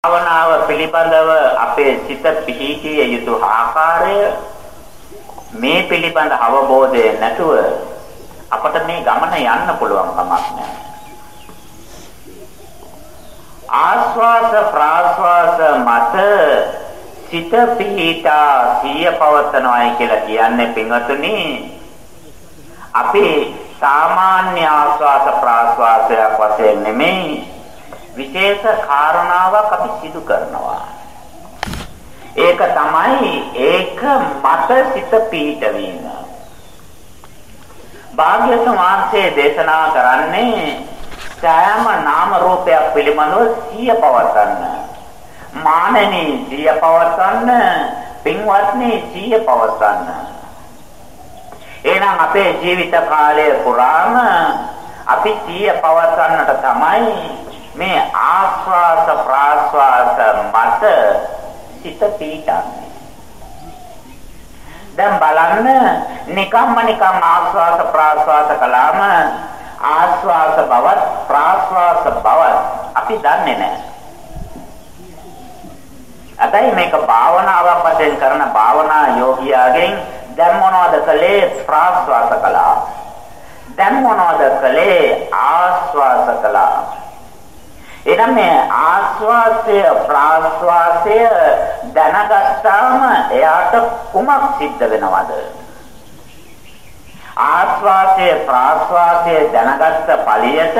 භාවනාව පිළිබඳව අපේ සිත පිහිටිය යුතු ආකාරය මේ පිළිබඳ අවබෝධය නැතුව අපට මේ ගමන යන්න පුළුවන් කමක් නැහැ. ආස්වාස ප්‍රාස්වාස මත සිත පිහිටා සිය පවත්නවායි කියලා කියන්නේ පින්වතුනි අපි සාමාන්‍ය ආස්වාස ප්‍රාස්වාසයක් වශයෙන් නෙමෙයි විශේෂ කාරණාවක් අපි සිදු කරනවා. ඒක තමයි ඒක මත සිත පීඩවීම. භාග්‍යවතුන් වහන්සේ දේශනා කරන්නේ සෑම නාම රූපයක් පිළිබඳව සිය පවත්න්න. මානනී සිය පවත්න්න, පින්වත්නි සිය පවත්න්න. එහෙනම් අපේ ජීවිත කාලය පුරාම අපි සිය පවත්න්නට තමයි මේ ආස්වාස ප්‍රාස්වාස මත සිත පීඩන්නේ. දැන් බලන්න නිකම්ම නිකම් ආස්වාස ප්‍රාස්වාස කළාම ආස්වාස බවත් ප්‍රාස්වාස බවත් අපි දන්නේ නැහැ. අදයි මේක භාවනාවක් වශයෙන් කරන භාවනා යෝගියාගෙන් දැන් මොනවද කළේ ප්‍රාස්වාස කළා. දැන් මොනවද කළේ ආස්වාස කළා. එහෙනම් මේ ආස්වාසය ප්‍රාස්වාසය දැනගත්තාම එයාට කුමක් සිද්ධ වෙනවද? ආස්වාසය ප්‍රාස්වාසය දැනගත්ත ඵලියට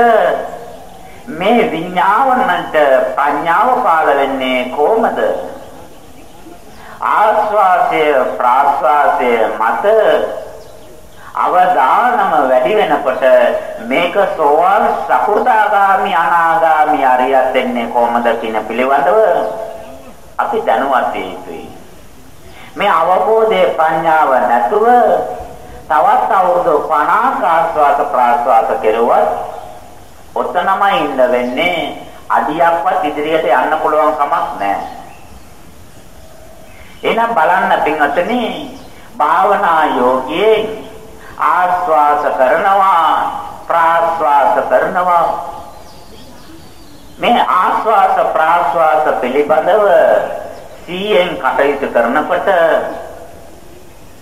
මේ විඥාවන්නට ප්‍රඥාව පාල වෙන්නේ කොහොමද? ආස්වාසය ප්‍රාස්වාසය මත අවදානම වැඩි වෙනකොට මේක සෝවාන් සකු르දාගාමි අනාගාමි අරියත් වෙන්නේ කොහොමද කියන පිළිබඳව අපි දැනුවත් යුතුයි. මේ අවබෝධයේ ප්‍රඥාව නැතුව තවත් අවුරුදු 50 ආස්වාද ප්‍රාස්වාද කෙරුවත් ඔතනමයි ඉන්න වෙන්නේ අඩියක්වත් ඉදිරියට යන්න පුළුවන් කමක් නැහැ. එහෙනම් බලන්න පින්වත්නි භාවනා යෝගියේ ආස්වාස කරනවා ප්‍රාස්වාස කරනවා. මේ ආස්වාස ප්‍රාස්වාස පිළිබඳව සීයෙන් කටයුතු කරනකොට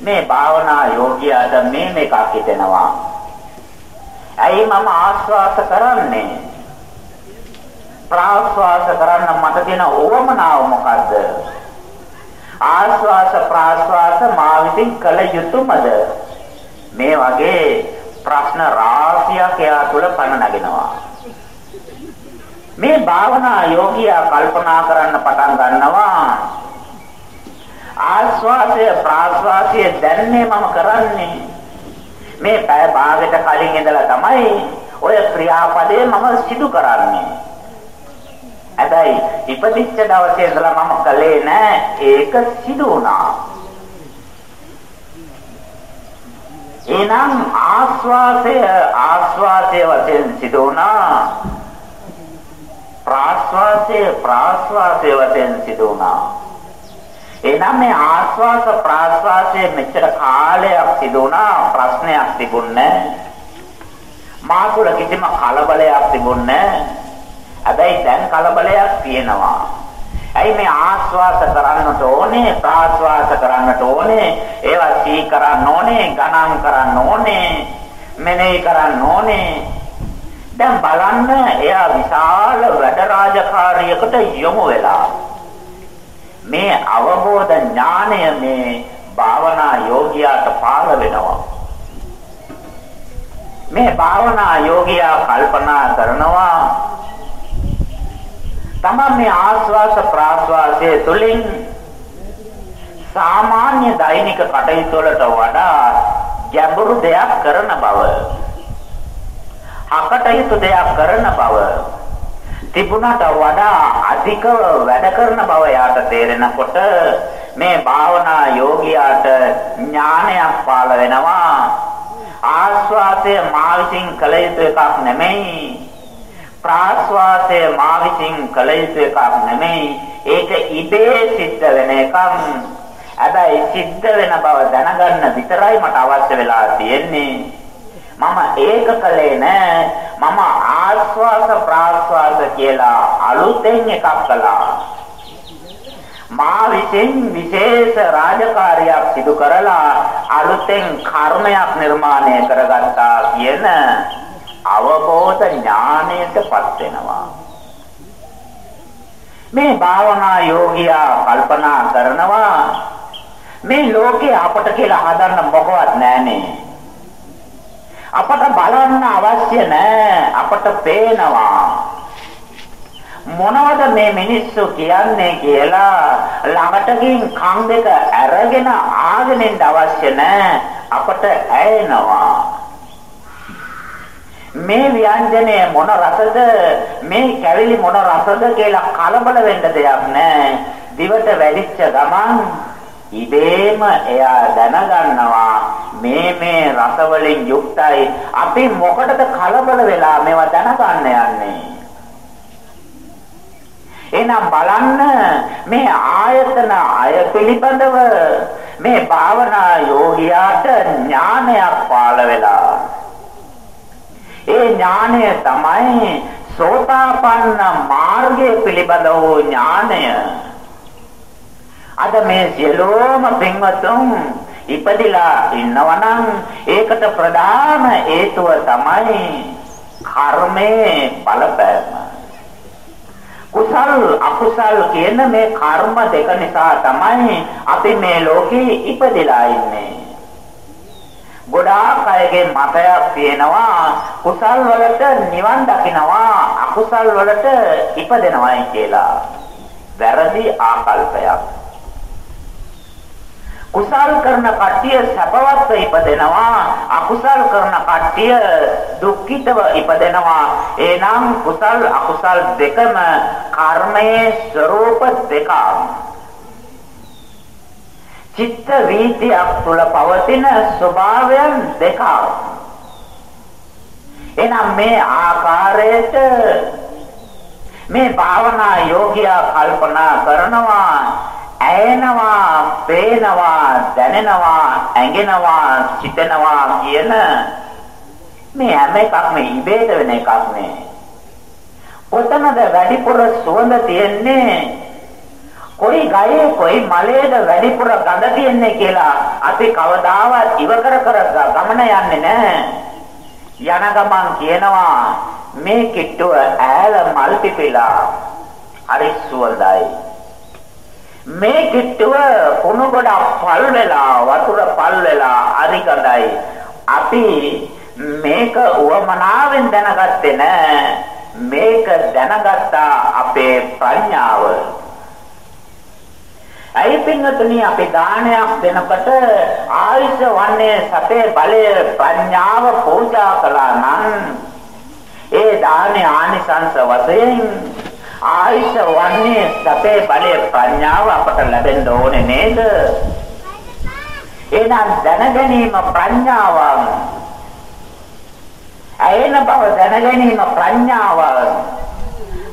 මේ භාවනා යෝගියාට මේ මේක හිතෙනවා ඇයි මම ආස්වාස කරන්නේ? ප්‍රාස්වාස කරන්න මට තියෙන ඕමනාව මොකද්ද? ආස්වාස ප්‍රාස්වාස මා විසින් කළ යුතුයමද මේ වගේ ප්‍රශ්න රාශියක් එයා තුළ පන නගිනවා. මේ භාවනා යෝගියා කල්පනා කරන්න පටන් ගන්නවා ආස්වාසය ප්‍රාස්වාසය දැන්නේ මම කරන්නේ මේ පැය භාගයට කලින් ඉඳලා තමයි ඔය ක්‍රියාපදේ මම සිදු කරන්නේ. හැබැයි ඉපදිච්ච දවසේ ඉඳලා මම කළේ නෑ ඒක සිදු වුණා. එහෙනම් ආස්වාසය ආස්වාසය වශයෙන් සිදු වුණා. ප්‍රාස්වාසය ප්‍රාස්වාසය වශයෙන් සිදු වුණා. එහෙනම් මේ ආස්වාස ප්‍රාස්වාසය මෙච්චර කාලයක් සිදු වුණා. ප්‍රශ්නයක් තිබුණේ මා තුළ කිසිම කලබලයක් තිබුණේ හැබැයි දැන් කලබලයක් තියෙනවා. ඇයි මේ ආස්වාස කරන්නට ඕනේ? ප්‍රාස්වාස කරන්නට ඕනේ. ඒවා සී කරන්න ඕනේ ගණන් කරන්න ඕනේ මෙනෙහි කරන්න ඕනේ. දැන් බලන්න එයා විශාල වැඩ රාජකාරියකට යොමු වෙලා මේ අවබෝධ ඥානය මේ භාවනා යෝගියාට පාළ වෙනවා. මේ භාවනා යෝගියා කල්පනා කරනවා තමන් මේ ආස්වාස ප්‍රාස්වාසයේ තුලින් සාමාන්‍ය දෛනික කටයුතු වලට වඩා ගැඹුරු දෙයක් කරන බව අකටයුතු දෙයක් කරන බව තිබුණට වඩා අධික වැඩ කරන බව යාට තේරෙනකොට මේ භාවනා යෝගියාට ඥානයක් පාළ වෙනවා. ආස්වාසය මා විසින් කළ යුතු එකක් නෙමෙයි. ප්‍රාස්වාසය මා විසින් කළ යුතු එකක් නෙමෙයි. ඒක ඉබේ සිද්ධ වෙන එකක්. හැබැයි සිද්ධ වෙන බව දැනගන්න විතරයි මට අවශ්‍ය වෙලා තියෙන්නේ. මම ඒක කළේ නෑ. මම ආස්වාස ප්‍රාස්වාස කියලා අලුතෙන් එකක් කළා. මා විසින් විශේෂ රාජකාරියක් සිදු කරලා අලුතෙන් කර්මයක් නිර්මාණය කරගත්තා කියන අවබෝධ ඥාණයටපත් වෙනවා. මේ භාවනා යෝගියා කල්පනා කරනවා මේ ලෝකේ අපට කියලා හදන්න මොකවත් නැහනේ. අපට බලන්න අවශ්‍ය නැහැ අපට පේනවා. මොනවද මේ මිනිස්සු කියන්නේ කියලා ළඟට ගින් කන් දෙක අරගෙන ආගෙන ඉන්න අවශ්‍ය නැහැ අපට ඇයෙනවා මේ ව්‍යංජනය මොන රසද? මේ කැවිලි මොන රසද කියලා කලබල වෙන්න දෙයක් නැහැ දිවට වැඩිච්ච ගමන් ඉබේම එයා දැනගන්නවා මේ මේ රස වලින් යුක්තයි. අපි මොකටද කලබල වෙලා මේවා දැනගන්න යන්නේ? එහෙනම් බලන්න මේ ආයතන අය පිළිබඳව මේ භාවනා යෝගියාට ඥානයක් පාළ වෙලා ඒ ඥානය තමයි සෝතාපන්න මාර්ගය පිළිබඳව ඥානය අද මේ සියලුම පින්වතුන් ඉපදිලා ඉන්නවනම් ඒකට ප්‍රධාන හේතුව තමයි කර්මයේ බලපෑම කුසල් අකුසල් කියන මේ කර්ම දෙක නිසා තමයි අපි මේ ලෝකේ ඉපදලා ඉන්නේ. ගොඩාක් අයගේ මතයක් තියෙනවා කුසල් වලට නිවන් දකින්නවා අකුසල් වලට ඉපදෙනවායි කියලා. වැරදි ආකල්පයක්. කුසල් කරන කට්ටිය සැපවත්ව ඉපදෙනවා අකුසල් කරන කට්ටිය දුක්ඛිතව ඉපදෙනවා එනම් කුසල් අකුසල් දෙකම කර්මයේ ස්වરૂප දෙකක් චිත්ත වීතියක් තුළ පවතින ස්වභාවයන් දෙකක් එනම් මේ ආකාරයට මේ භාවනා යෝගියා කල්පනා කරනවා ඇයෙනවා, පේනවා, දැනෙනවා, ඇඟෙනවා, සිතෙනවා කියන මේ හැම එකක්ම ඉබේට වෙන එකක් නේ. කොතනද වැඩිපුර සුවඳ තියෙන්නේ? කොයි ගයේ කොයි මලේද වැඩිපුර ගඳ තියෙන්නේ කියලා අපි කවදාවත් ඉව කර කර ගමන යන්නේ නැහැ. යන ගමන් කියනවා මේ කිට්ටුව ඈල මල් පිපිලා හරි සුවඳයි. මේ කිට්ටුව කුණු ගොඩක් පල් වෙලා වතුර පල් වෙලා අරිකඩයි අපි මේක උවමනාවෙන් දැනගත්තේ නෑ මේක දැනගත්තා අපේ ප්‍රඥාව ඇයි පින්වතුනි අපි දානයක් දෙනකොට ආයුෂ වන්නේ සතේ බලය ප්‍රඥාව පූජා කළා නම් ඒ දානේ ආනිසංස වශයෙන් ආයුෂ වන්නේ සතේ බලය ප්‍රඥාව අපට ලැබෙන්න ඕනේ නේද? එහෙනම් දැනගැනීම ප්‍රඥාවක්. ඇයෙන බව දැනගැනීම ප්‍රඥාවක්.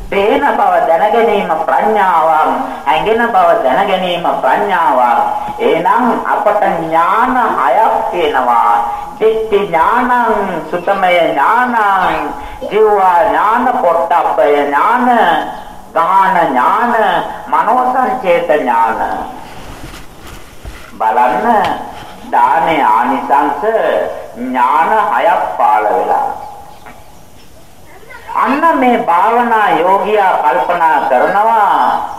පේන බව දැනගැනීම ප්‍රඥාවක්. ඇඟෙන බව දැනගැනීම ප්‍රඥාවක්. එහෙනම් අපට ඥාන හයක් තියෙනවා. දිට්ඨි ඥානං, සුතමය ඥානං, ජීවා ඥාන, පොට්ටබ්බය ඥාන, ගාහන ඥාන, මනෝ සංචේත ඥාන. බලන්න දානේ ආනිසංස ඥාන හයක් පාළ වෙලා. අන්න මේ භාවනා යෝගියා කල්පනා කරනවා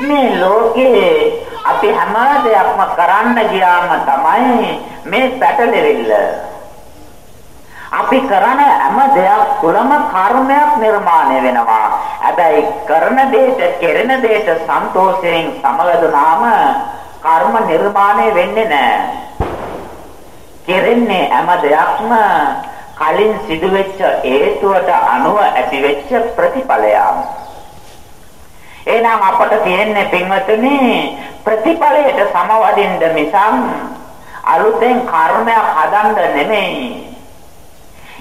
මේ ලෝකේ අපි හැම දෙයක්ම කරන්න ගියාම තමයි මේ පැටලෙවිල්ල. අපි කරන හැම දෙයක් තුළම කර්මයක් නිර්මාණය වෙනවා. හැබැයි කරන දෙයට, කෙරෙන දෙයට සන්තෝෂයෙන් සමවැදුනාම කර්ම නිර්මාණය වෙන්නේ නැහැ. කෙරෙන්නේ හැම දෙයක්ම කලින් සිදුවෙච්ච හේතුවට අනුව ඇතිවෙච්ච ප්‍රතිඵලයක්. එහෙනම් අපට තියෙන්නේ පින්වතුනි ප්‍රතිඵලයට සමවදින්න මිසක් අලුතෙන් කර්මයක් හදන්න නෙමෙයි.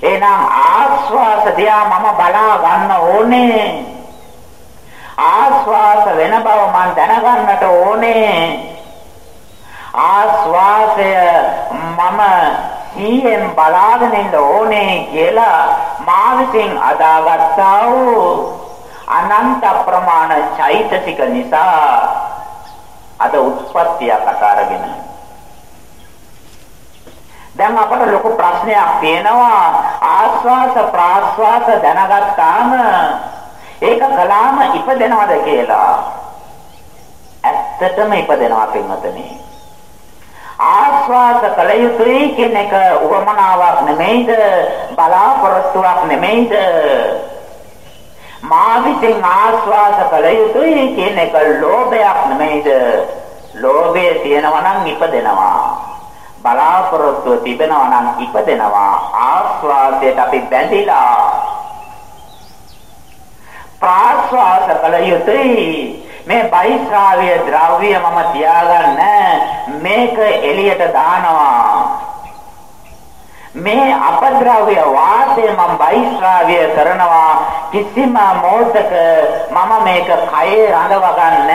එහෙනම් ආස්වාස දිහා මම බලා ගන්න ඕනේ. ආස්වාස වෙන බව මම දැනගන්නට ඕනේ. ආස්වාසය මම සීයෙන් බලාගෙන ඉන්න ඕනේ කියලා මා විසින් අදාගත්තා වූ අනන්ත ප්‍රමාණ චෛතසික නිසා අද උත්පත්තිය කතාරගෙන දැන් අපට ලොකු ප්‍රශ්නයක් තියෙනවා. ආස්වාස ප්‍රාස්වාස දැනගත්තාම ඒක කලාම ඉපදෙනවද කියලා? ඇත්තටම ඉපදෙනවා පින්වතනි. ආස්වාස කළ යුතුයි කියන එක උවමනාවක් නෙමෙයිද? බලාපොරොත්තුවක් නෙමෙයිද? මා විසින් ආස්වාස කළ යුතුයි කියන එක ලෝභයක් නෙමෙයිද? ලෝභය තියෙනවා නම් ඉපදෙනවා. බලාපොරොත්තුව තිබෙනවා නම් ඉපදෙනවා. ආස්වාදයට අපි බැඳිලා ප්‍රාස්වාස කළ යුතුයි. මේ බයිස්රාවිය ද්‍රව්‍ය මම තියාගන්න මේක එළියට දානවා. මේ අපද්‍රව්‍ය වාතය මම බයිස්රාවිය කරනවා. කිසිම මොහොතක මම මේක කයේ රඳව ගන්න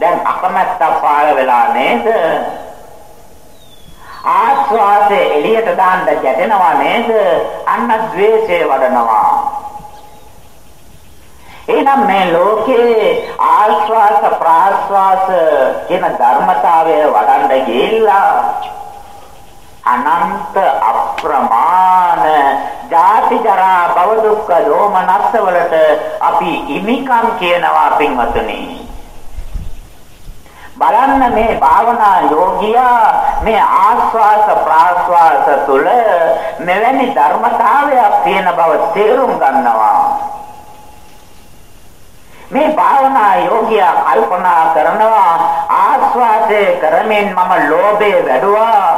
දැන් අකමැත්තක් පාල වෙලා නේද? ආස්වාදේ එළියට දාන්න ගැටෙනවා නේද? අන්න ද්වේෂය වඩනවා. එහෙනම් මේ ලෝකේ ආස්වාස ප්‍රාස්වාස කියන ධර්මතාවය වඩන්න ගිහිල්ලා අනන්ත අප්‍රමාණ ජාති ජරා භව දුක්ඛ දෝමනස්ස වලට අපි ඉමිකම් කියනවා පින්වතුනි. බලන්න මේ භාවනා යෝගියා මේ ආස්වාස ප්‍රාස්වාස තුළ මෙවැනි ධර්මතාවයක් තියෙන බව තේරුම් ගන්නවා. මේ භාවනා යෝගියා කල්පනා කරනවා ආස්වාදයේ කරමින් මම ලෝභය වැඩුවා.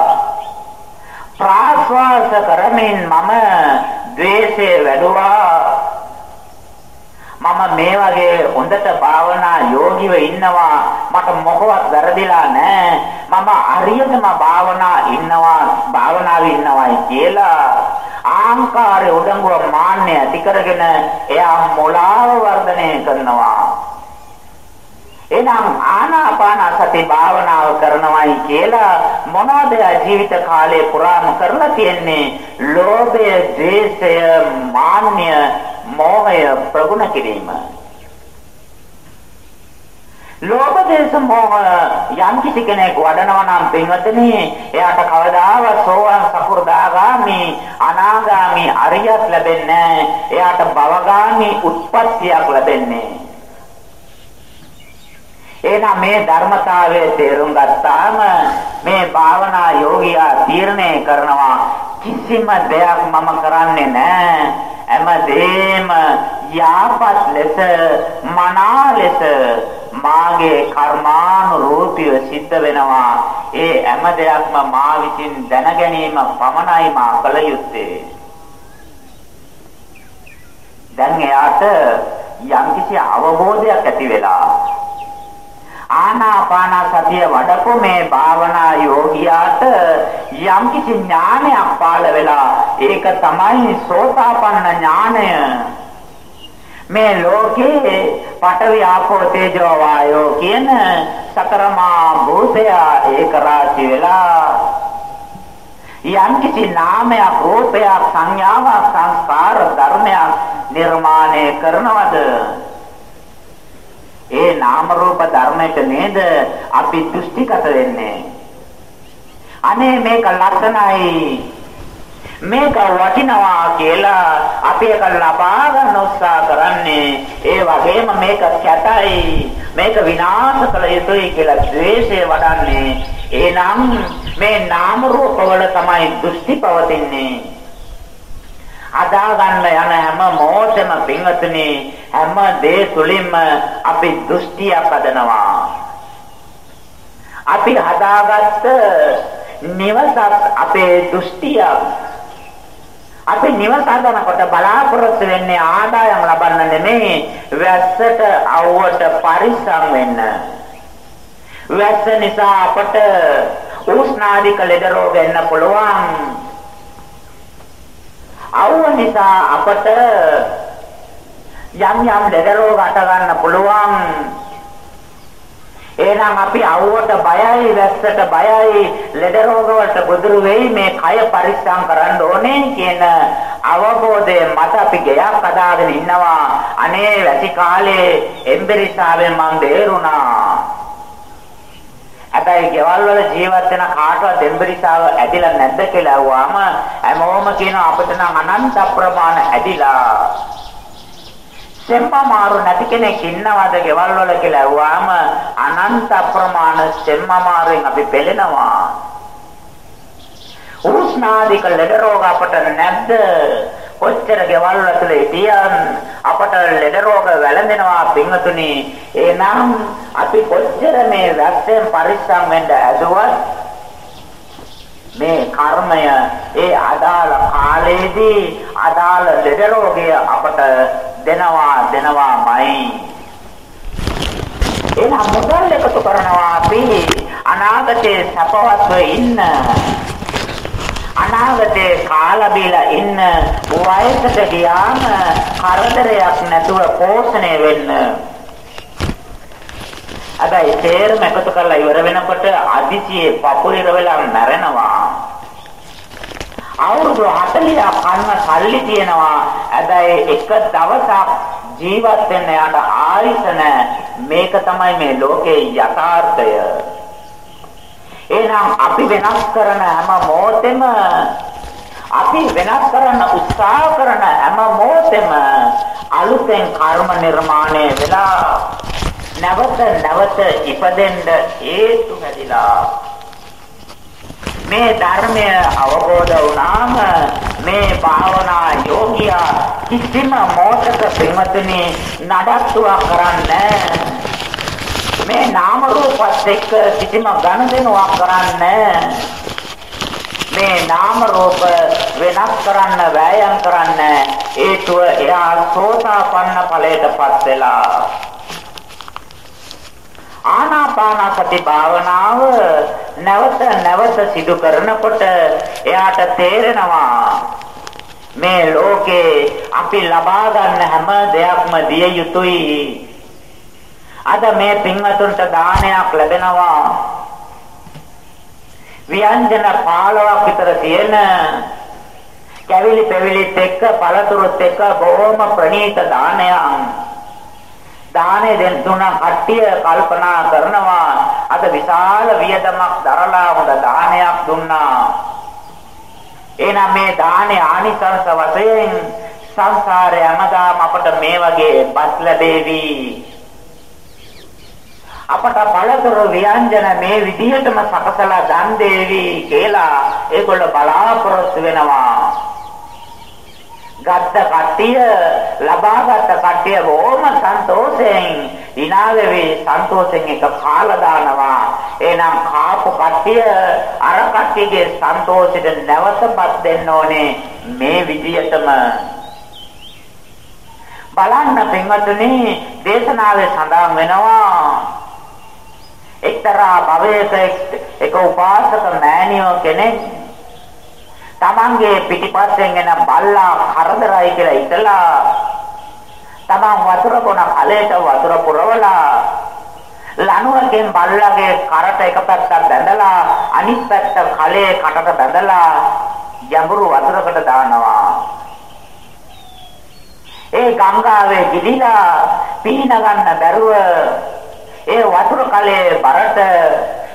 ප්‍රාස්වාස කරමින් මම ද්වේෂය වැඩුවා. මම මේ වගේ හොඳට භාවනා යෝගිව ඉන්නවා. මට මොකවත් වැරදිලා නැහැ මම හරියටම භාවනා ඉන්නවා භාවනාවේ ඉන්නවායි කියලා. ආංකාරය උඩඟුව මාන්නය ඇති කරගෙන එයා මොලාව වර්ධනය කරනවා එනම් ආනාපාන සති භාවනාව කරනවායි කියලා මොනවද ජීවිත කාලය පුරාම කරලා තියෙන්නේ ලෝභය, ද්වේෂය, මාන්නය මෝහය ප්‍රගුණ කිරීම. ලෝභ දේශ මොහ යම් කිසි කෙනෙක් වඩනවා නම් පින්වත්නි එයාට කවදාවත් සෝවාන් සකු르දාගාමි අනාගාමි අරියත් ලැබෙන්නේ එයාට භවගාමි උත්පත්තියක් ලැබෙන්නේ එහෙනම් මේ ධර්මතාවයේ තේරුම් ගත්තාම මේ භාවනා යෝගියා තීරණය කරනවා කිසිම දෙයක් මම කරන්නේ නැහැ හැමදේම යාපත් ලෙස මනා ලෙස මාගේ කර්මානුරූපීව සිද්ධ වෙනවා. ඒ හැම දෙයක්ම මා විසින් දැන ගැනීම පමණයි මා කළ යුත්තේ. දැන් එයාට යම්කිසි අවබෝධයක් ඇති වෙලා ආනාපාන සතිය වඩපු මේ භාවනා යෝගියාට යම්කිසි ඥානයක් පාළ වෙලා ඒක තමයි සෝතාපන්න ඥානය. මේ ලෝකේ පඨවි ආපෝ තේජෝ වායෝ කියන සතරමා භූතය ඒක රාශි වෙලා යම්කිසි නාමයක් රූපයක් සංඥාවක් සංස්කාර ධර්මයක් නිර්මාණය කරනවද? ඒ නාම රූප ධර්මයට නේද අපි දෘෂ්ටිගත වෙන්නේ. අනේ මේක ලස්සනයි. මේක වටිනවා කියලා අපි ඒක ලබා ගන්න උත්සාහ කරන්නේ. ඒ වගේම මේක කැතයි. මේක විනාශ කළ යුතුයි කියලා ද්වේෂය වඩන්නේ. එහෙනම් මේ නාම රූප වල තමයි දෘෂ්ටි පවතින්නේ. අදා ගන්න යන හැම මොහොතෙම පින්වතුනි හැම දේ තුලින්ම අපි දෘෂ්ටියක් හදනවා. අපි හදාගත්ත නිවසක් අපේ දෘෂ්ටියක්. අපි නිවස හදනකොට බලාපොරොත්තු වෙන්නේ ආදායම් ලබන්න නෙමෙයි වැස්සට අවුවට පරිස්සම් වෙන්න. වැස්ස නිසා අපට උෂ්ණාදික ලෙඩ රෝග එන්න පුළුවන්. අවුව නිසා අපට යම් යම් ලෙඩ රෝග අට ගන්න පුළුවන්. එහෙනම් අපි අවුවට බයයි වැස්සට බයයි ලෙඩ රෝග වලට ගොදුරු වෙයි මේ කය පරිස්සම් කරන්න ඕනේ කියන අවබෝධය මත අපි ගයක් හදාගෙන ඉන්නවා අනේ වැසි කාලේ එම්බරිසාවෙන් මං බේරුණා හැබැයි ගෙවල් වල ජීවත් වෙන කාටවත් දෙම්බරිසාව ඇදිලා නැද්ද කියලා අහුවාම හැමෝම කියන අපිට නම් අනන්ත ප්‍රමාණ ඇදිලා. සෙම්මාමාරු නැති කෙනෙක් ඉන්නවද ගෙවල් වල කියලා අහුවාම අනන්ත ප්‍රමාණ සෙම්මාමාරුෙන් අපි පෙළෙනවා. උස්නාදික ලෙඩ රෝග අපට නැද්ද? කොච්චර ගෙවල් ඇතුලේ හිටියන් අපට ලෙඩ රෝග වැළඳෙනවා පින්වතුනි. එහෙනම් අපි කොච්චර මේ වැක්සෙන් පරිස්සම් වෙන්න ඇදුවත් මේ කර්මය ඒ අදාළ කාලයේදී අදාළ ලෙඩ රෝගය අපට දෙනවා දෙනවාමයි එහෙනම් මුදල් එකතු කරනවා අපි. අනාගතයේ සපවත්ව ඉන්න. අනාගතේ කාලා බීලා ඉන්න වයසට ගියාම කරදරයක් නැතුව පෝෂණය වෙන්න. හැබැයි තේරම එකතු කරලා ඉවර වෙනකොට අදිසියේ පපුරිර වෙලා මැරෙනවා. අවුරුදු 40ක් කන්න සල්ලි තියෙනවා. හැබැයි එක දවසක් ජීවත් වෙන්න යාට ආයුෂ මේක තමයි මේ ලෝකේ යථාර්ථය. එහෙනම් අපි වෙනස් කරන හැම මොහොතෙම අපි වෙනස් කරන්න උත්සාහ කරන හැම මොහොතෙම අලුතෙන් කර්ම නිර්මාණය වෙලා නැවත නැවත ඉපදෙන්න හේතු හැදිලා මේ ධර්මය අවබෝධ වුණාම මේ භාවනා යෝගියා කිසිම මොහොතක පින්වතුනි නඩත්තුවක් කරන්නේ මේ නාම රූපත් එක්ක කිසිම ගනුදෙනුවක් කරන්නේ මේ නාම රූප වෙනස් කරන්න වෑයම් කරන්න හේතුව එයා සෝතාපන්න ඵලයටපත් වෙලා. ආනාපාන සති භාවනාව නැවත නැවත සිදු කරනකොට එයාට තේරෙනවා මේ ලෝකේ අපි ලබා ගන්න හැම දෙයක්ම දිය යුතුයි. අද මේ පින්වතුන්ට දානයක් ලැබෙනවා. ව්‍යංජන 15ක් විතර තියෙන කැවිලි පෙවිලිත් එක්ක පළතුරුත් එක්ක බොහොම ප්‍රණීත දානයක්. දානේ දෙන් තුන කට්ටිය කල්පනා කරනවා අද විශාල වියදමක් දරලා හොඳ දානයක් දුන්නා. එහෙනම් මේ දානේ ආනිසංස වශයෙන් සංසාරේ හැමදාම අපට මේ වගේ බස් ලැබේවි. අපට පළතුරු ව්‍යංජන මේ විදිහටම සකසලා දන් දෙවි කියලා ඒගොල්ලෝ බලාපොරොත්තු වෙනවා. ගත්ත කට්ටිය ලබාගත් කට්ටිය බොහොම සන්තෝෂයෙන් ඉනාවෙවි සන්තෝෂයෙන් එක කාලා දානවා. එහෙනම් කාපු කට්ටිය අර කට්ටියගේ සන්තෝෂෙට නැවතපත් දෙන්න ඕනේ මේ විදිහටම බලන්න පින්වතුනි දේශනාවේ සඳහන් වෙනවා එක්තරා භවයක එක උපාසක මෑණියෝ කෙනෙක් තමන්ගේ පිටිපස්සෙන් එන බල්ලා කරදරයි කියලා හිතලා තමන් වතුර බොන කලයට වතුර පුරවලා ලණුවකින් බල්ලාගේ කරට එක පැත්තක් බැඳලා අනිත් පැත්ත කලයේ කටට බැඳලා යඹුරු වතුරකට දානවා. ඒ ගංගාවේ ගිලිලා පීන ගන්න බැරුව ඒ වතුර කලයේ බරට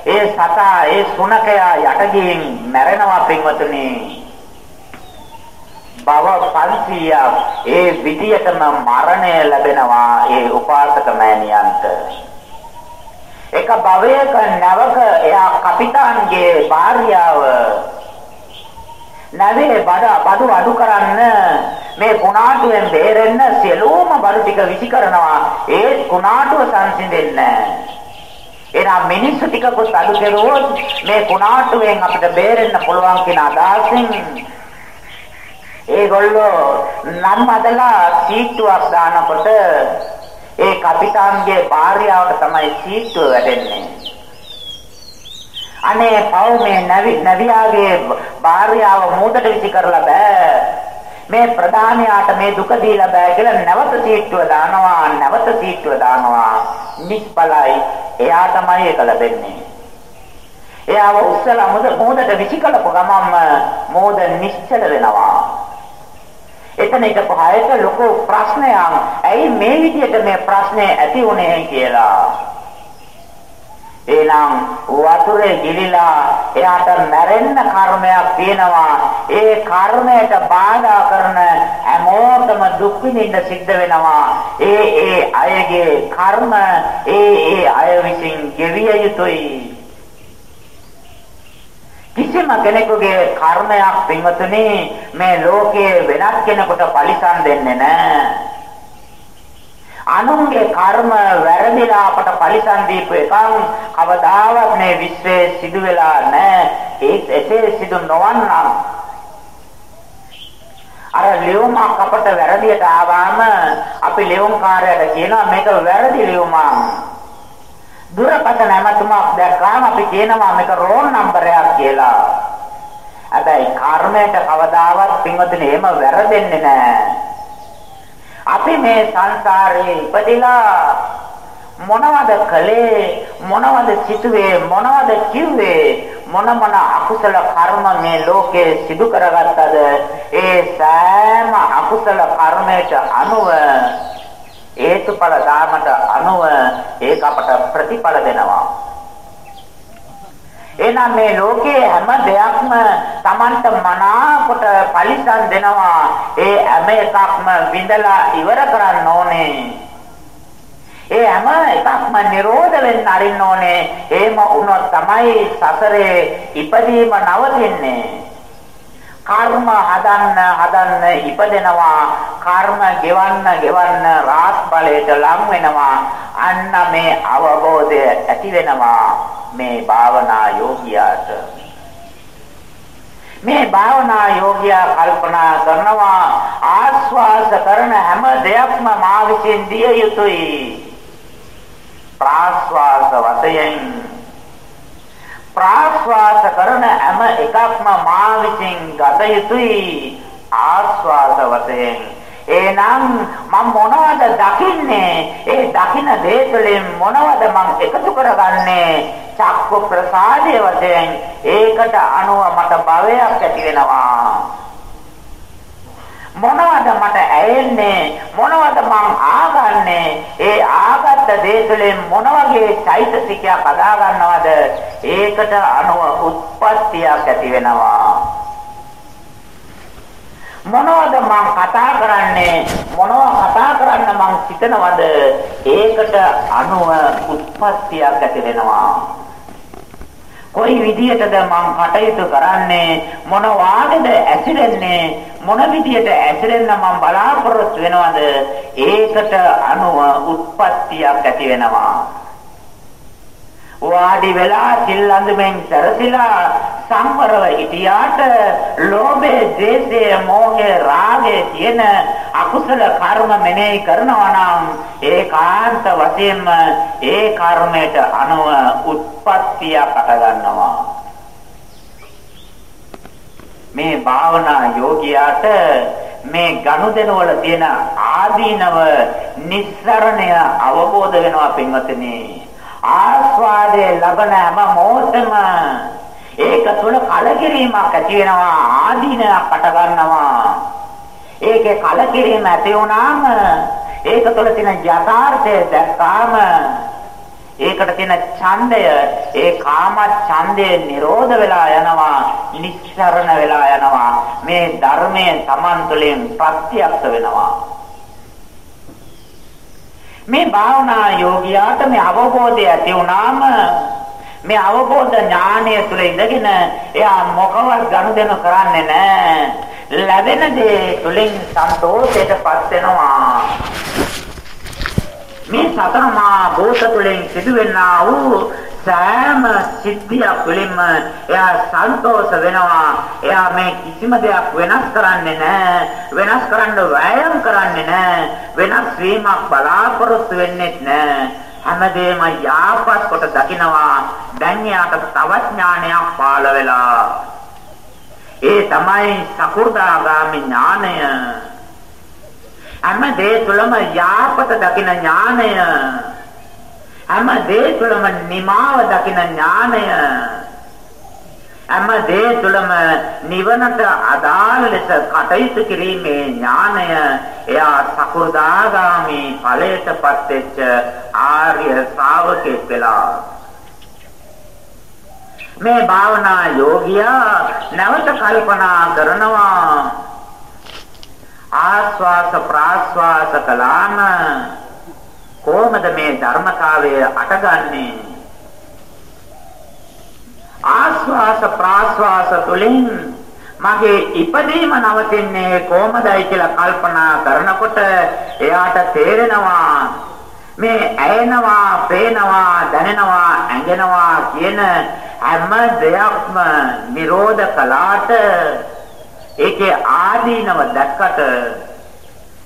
ඒ සතා ඒ සුනකයා යට ගින් මැරෙනවා පින්වතුනි. බව 500ක් ඒ විදියටම මරණය ලැබෙනවා ඒ උපාසක මෑණියන්ට. එක භවයක නැවක එයා කපිතාන්ගේ භාර්යාව නැවේ බඩ බඩු අඩු කරන්න. මේ කුණාටුවෙන් බේරෙන්න සියලුම බඩු ටික විසි කරනවා. ඒ කුණාටුව සංසිඳෙන්න එහෙනම් මිනිස්සු ටිකකුත් අඩු කරුවොත් මේ කුණාටුවෙන් අපිට බේරෙන්න පුළුවන් කියන අදහසින් ඒගොල්ලෝ නම් අදලා සීට්ටුවක් දානකොට ඒ කපිතාන්ගේ භාර්යාවට තමයි සීට්ටුව වැටෙන්නේ. අනේ පව් මේ නැවි නැවියාගේ භාර්යාව මූදට විසි කරලා බෑ. මේ ප්‍රධානියාට මේ දුක දීලා බෑ කියලා නැවත සීට්ටුව දානවා නැවත සීට්ටුව දානවා. නිෂ්ඵලයි. එයා තමයි ඒක ලැබෙන්නේ. එයාව උස්සලා මුද මොහොතට විසිකලපු ගමන්ම මොහොත නිශ්චල වෙනවා. එතන එක පහයට ලොකු ප්‍රශ්නයක්. ඇයි මේ විදිහට මේ ප්‍රශ්නේ ඇති වුනේ කියලා? ඒ එනම් වතුරේ ගිලිලා එයාට මැරෙන්න කර්මයක් තියෙනවා. ඒ කර්මයට බාධා කරන හැමෝටම දුක් විඳින්න සිද්ධ වෙනවා. ඒ ඒ අයගේ කර්ම ඒ ඒ අය විසින් ගෙවිය යුතුයි. කිසිම කෙනෙකුගේ කර්මයක් පින්වතුනි මේ ලෝකයේ වෙනත් කෙනෙකුට පරිසම් දෙන්නේ නැහැ. අනුන්ගේ කර්ම වැරදිලා අපට පරිසම් දීපු එකක් කවදාවත් මේ විශ්වයේ සිදු වෙලා නැහැ. ඒ එසේ සිදු නොවන්නම් අර ලියුමක් අපට වැරදියට ආවම අපි ලියුම්කාරයාට කියනවා මේක වැරදි ලියුමක්. දුරකථන ඇමතුමක් දැක්කාම අපි කියනවා මේක රෝල් නම්බරයක් කියලා. හැබැයි කර්මයට කවදාවත් පින්වතුනි එහෙම වැරදෙන්නේ නැහැ. අපි මේ සංසාරේ ඉපදිලා මොනවද කළේ මොනවද සිතුවේ මොනවද කිව්වේ මොන මොන අකුසල කර්ම මේ ලෝකේ සිදු කරගත්තද? ඒ සෑම අකුසල කර්මයට අනුව හේතුඵල ධාමට අනුව ඒක අපට ප්‍රතිඵල දෙනවා. එහෙනම් මේ ලෝකයේ හැම දෙයක්ම Tamanට මනාකොට පරිසම් දෙනවා. ඒ හැම එකක්ම විඳලා ඉවර කරන්න ඕනේ. ඒ හැම එකක්ම නිරෝධ වෙන්න අරින්න ඕනේ. එහෙම වුණොත් තමයි සසරේ ඉපදීම නවතින්නේ. කර්ම හදන්න හදන්න ඉපදෙනවා. කර්ම ගෙවන්න ගෙවන්න රාත් ඵලයට ලං වෙනවා. අන්න මේ අවබෝධය ඇති වෙනවා. මේ භාවනා යෝගියාට. මේ භාවනා යෝගියා කල්පනා කරනවා ආස්වාස කරන හැම දෙයක්ම මා විසින් දිය යුතුයි. ප්‍රාස්වාස වශයෙන් ප්‍රාශ්වාස කරන හැම එකක්ම මා විසින් ගත යුතුයි. ආශ්වාස වශයෙන් එහෙනම් මම මොනවද දකින්නේ? ඒ දකින දේ තුළින් මොනවද මම එකතු කරගන්නේ? චක්ක ප්‍රසාදයේ වශයෙන් ඒකට අනුව මට භවයක් ඇති වෙනවා. මොනවද මට ඇයෙන්නේ? මොනවද මං ආගන්නේ? ඒ ආගත්ත දේ තුළින් මොන වගේ චෛතසිකයක් අදා ගන්නවද? ඒකට අනුව උත්පත්තියක් ඇති වෙනවා. මොනවද මං කතා කරන්නේ? මොනව කතා කරන්න මං සිතනවද? ඒකට අනුව උත්පත්තියක් ඇති වෙනවා. කොයි විදියටද මං කටයුතු කරන්නේ? මොන වාගේද ඇසිරෙන්නේ? මොන විදියට ඇසිරෙන්න මං බලාපොරොත්තු වෙනවද? ඒකට අනුව උත්පත්තියක් ඇති වෙනවා. වාඩි වෙලා සිල් අඳුමෙන් සැරසිලා සංවරව හිටියාට ලෝභය, ද්වේෂය, මෝහය, රාගය කියන අකුසල කර්ම මෙනෙහි කරනවා නම් ඒකාන්ත වශයෙන්ම ඒ කර්මයට අනුව උත්පත්තිය පට ගන්නවා. මේ භාවනා යෝගියාට මේ ගනුදෙනු වල තියෙන ආදීනව නිස්සරණය අවබෝධ වෙනවා පින්වත්නි ආස්වාදයේ ලබන හැම මොහොතම ඒක තුළ කලකිරීමක් ඇති වෙනවා ආදීනයක් පට ගන්නවා. ඒකේ කලකිරීම ඇති වුණාම ඒක තුළ තියෙන යථාර්ථය දැක්කාම ඒකට තියෙන ඡන්දය ඒ කාම ඡන්දය නිරෝධ වෙලා යනවා නිස්සරණ වෙලා යනවා. මේ ධර්මයේ Taman තුළින් ප්‍රත්‍යක්ෂ වෙනවා. මේ භාවනා යෝගියාට මේ අවබෝධය ඇති වුණාම මේ අවබෝධ ඥානය තුළ ඉඳගෙන එයා මොකවත් ගනුදෙනු කරන්නේ නැහැ. ලැබෙන දේ තුලින් සන්තෝෂයටපත් වෙනවා. මේ සතර මා භූත තුලින් සිදුවෙනා වූ සෑම සිද්ධියක් තුළින්ම එයා සන්තෝෂ වෙනවා. එයා මේ කිසිම දෙයක් වෙනස් කරන්නේ නැහැ. වෙනස් කරන්න වෑයම් කරන්නේ නැහැ. වෙනස් වීමක් බලාපොරොත්තු වෙන්නේ නැහැ. හැමදේම යාපත් කොට දකිනවා. දැන් එයාට තවත් ඥානයක් පාළ වෙලා. ඒ තමයි සකු르දාගාමි ඥානය. හැම දේ තුළම යාපත දකින ඥානය හැම දේ තුළම නිමාව දකින ඥානය. හැම දේ තුළම නිවනට අදාළ ලෙස කටයුතු කිරීමේ ඥානය. එයා සකු르දාගාමි ඵලයටපත් වෙච්ච ආර්ය ශ්‍රාවකෙක් වෙලා. මේ භාවනා යෝගියා නැවත කල්පනා කරනවා. ආස්වාස ප්‍රාස්වාස කළාම කොහොමද මේ ධර්මතාවය අටගන්නේ? ආස්වාස ප්‍රාස්වාස තුලින් මගේ ඉපදීම නවතින්නේ කොහොමදයි කියලා කල්පනා කරනකොට එයාට තේරෙනවා මේ ඇයෙනවා, පේනවා, දැනෙනවා, ඇඟෙනවා කියන හැම දෙයක්ම නිරෝධ කළාට ඒකේ ආදීනව දැක්කට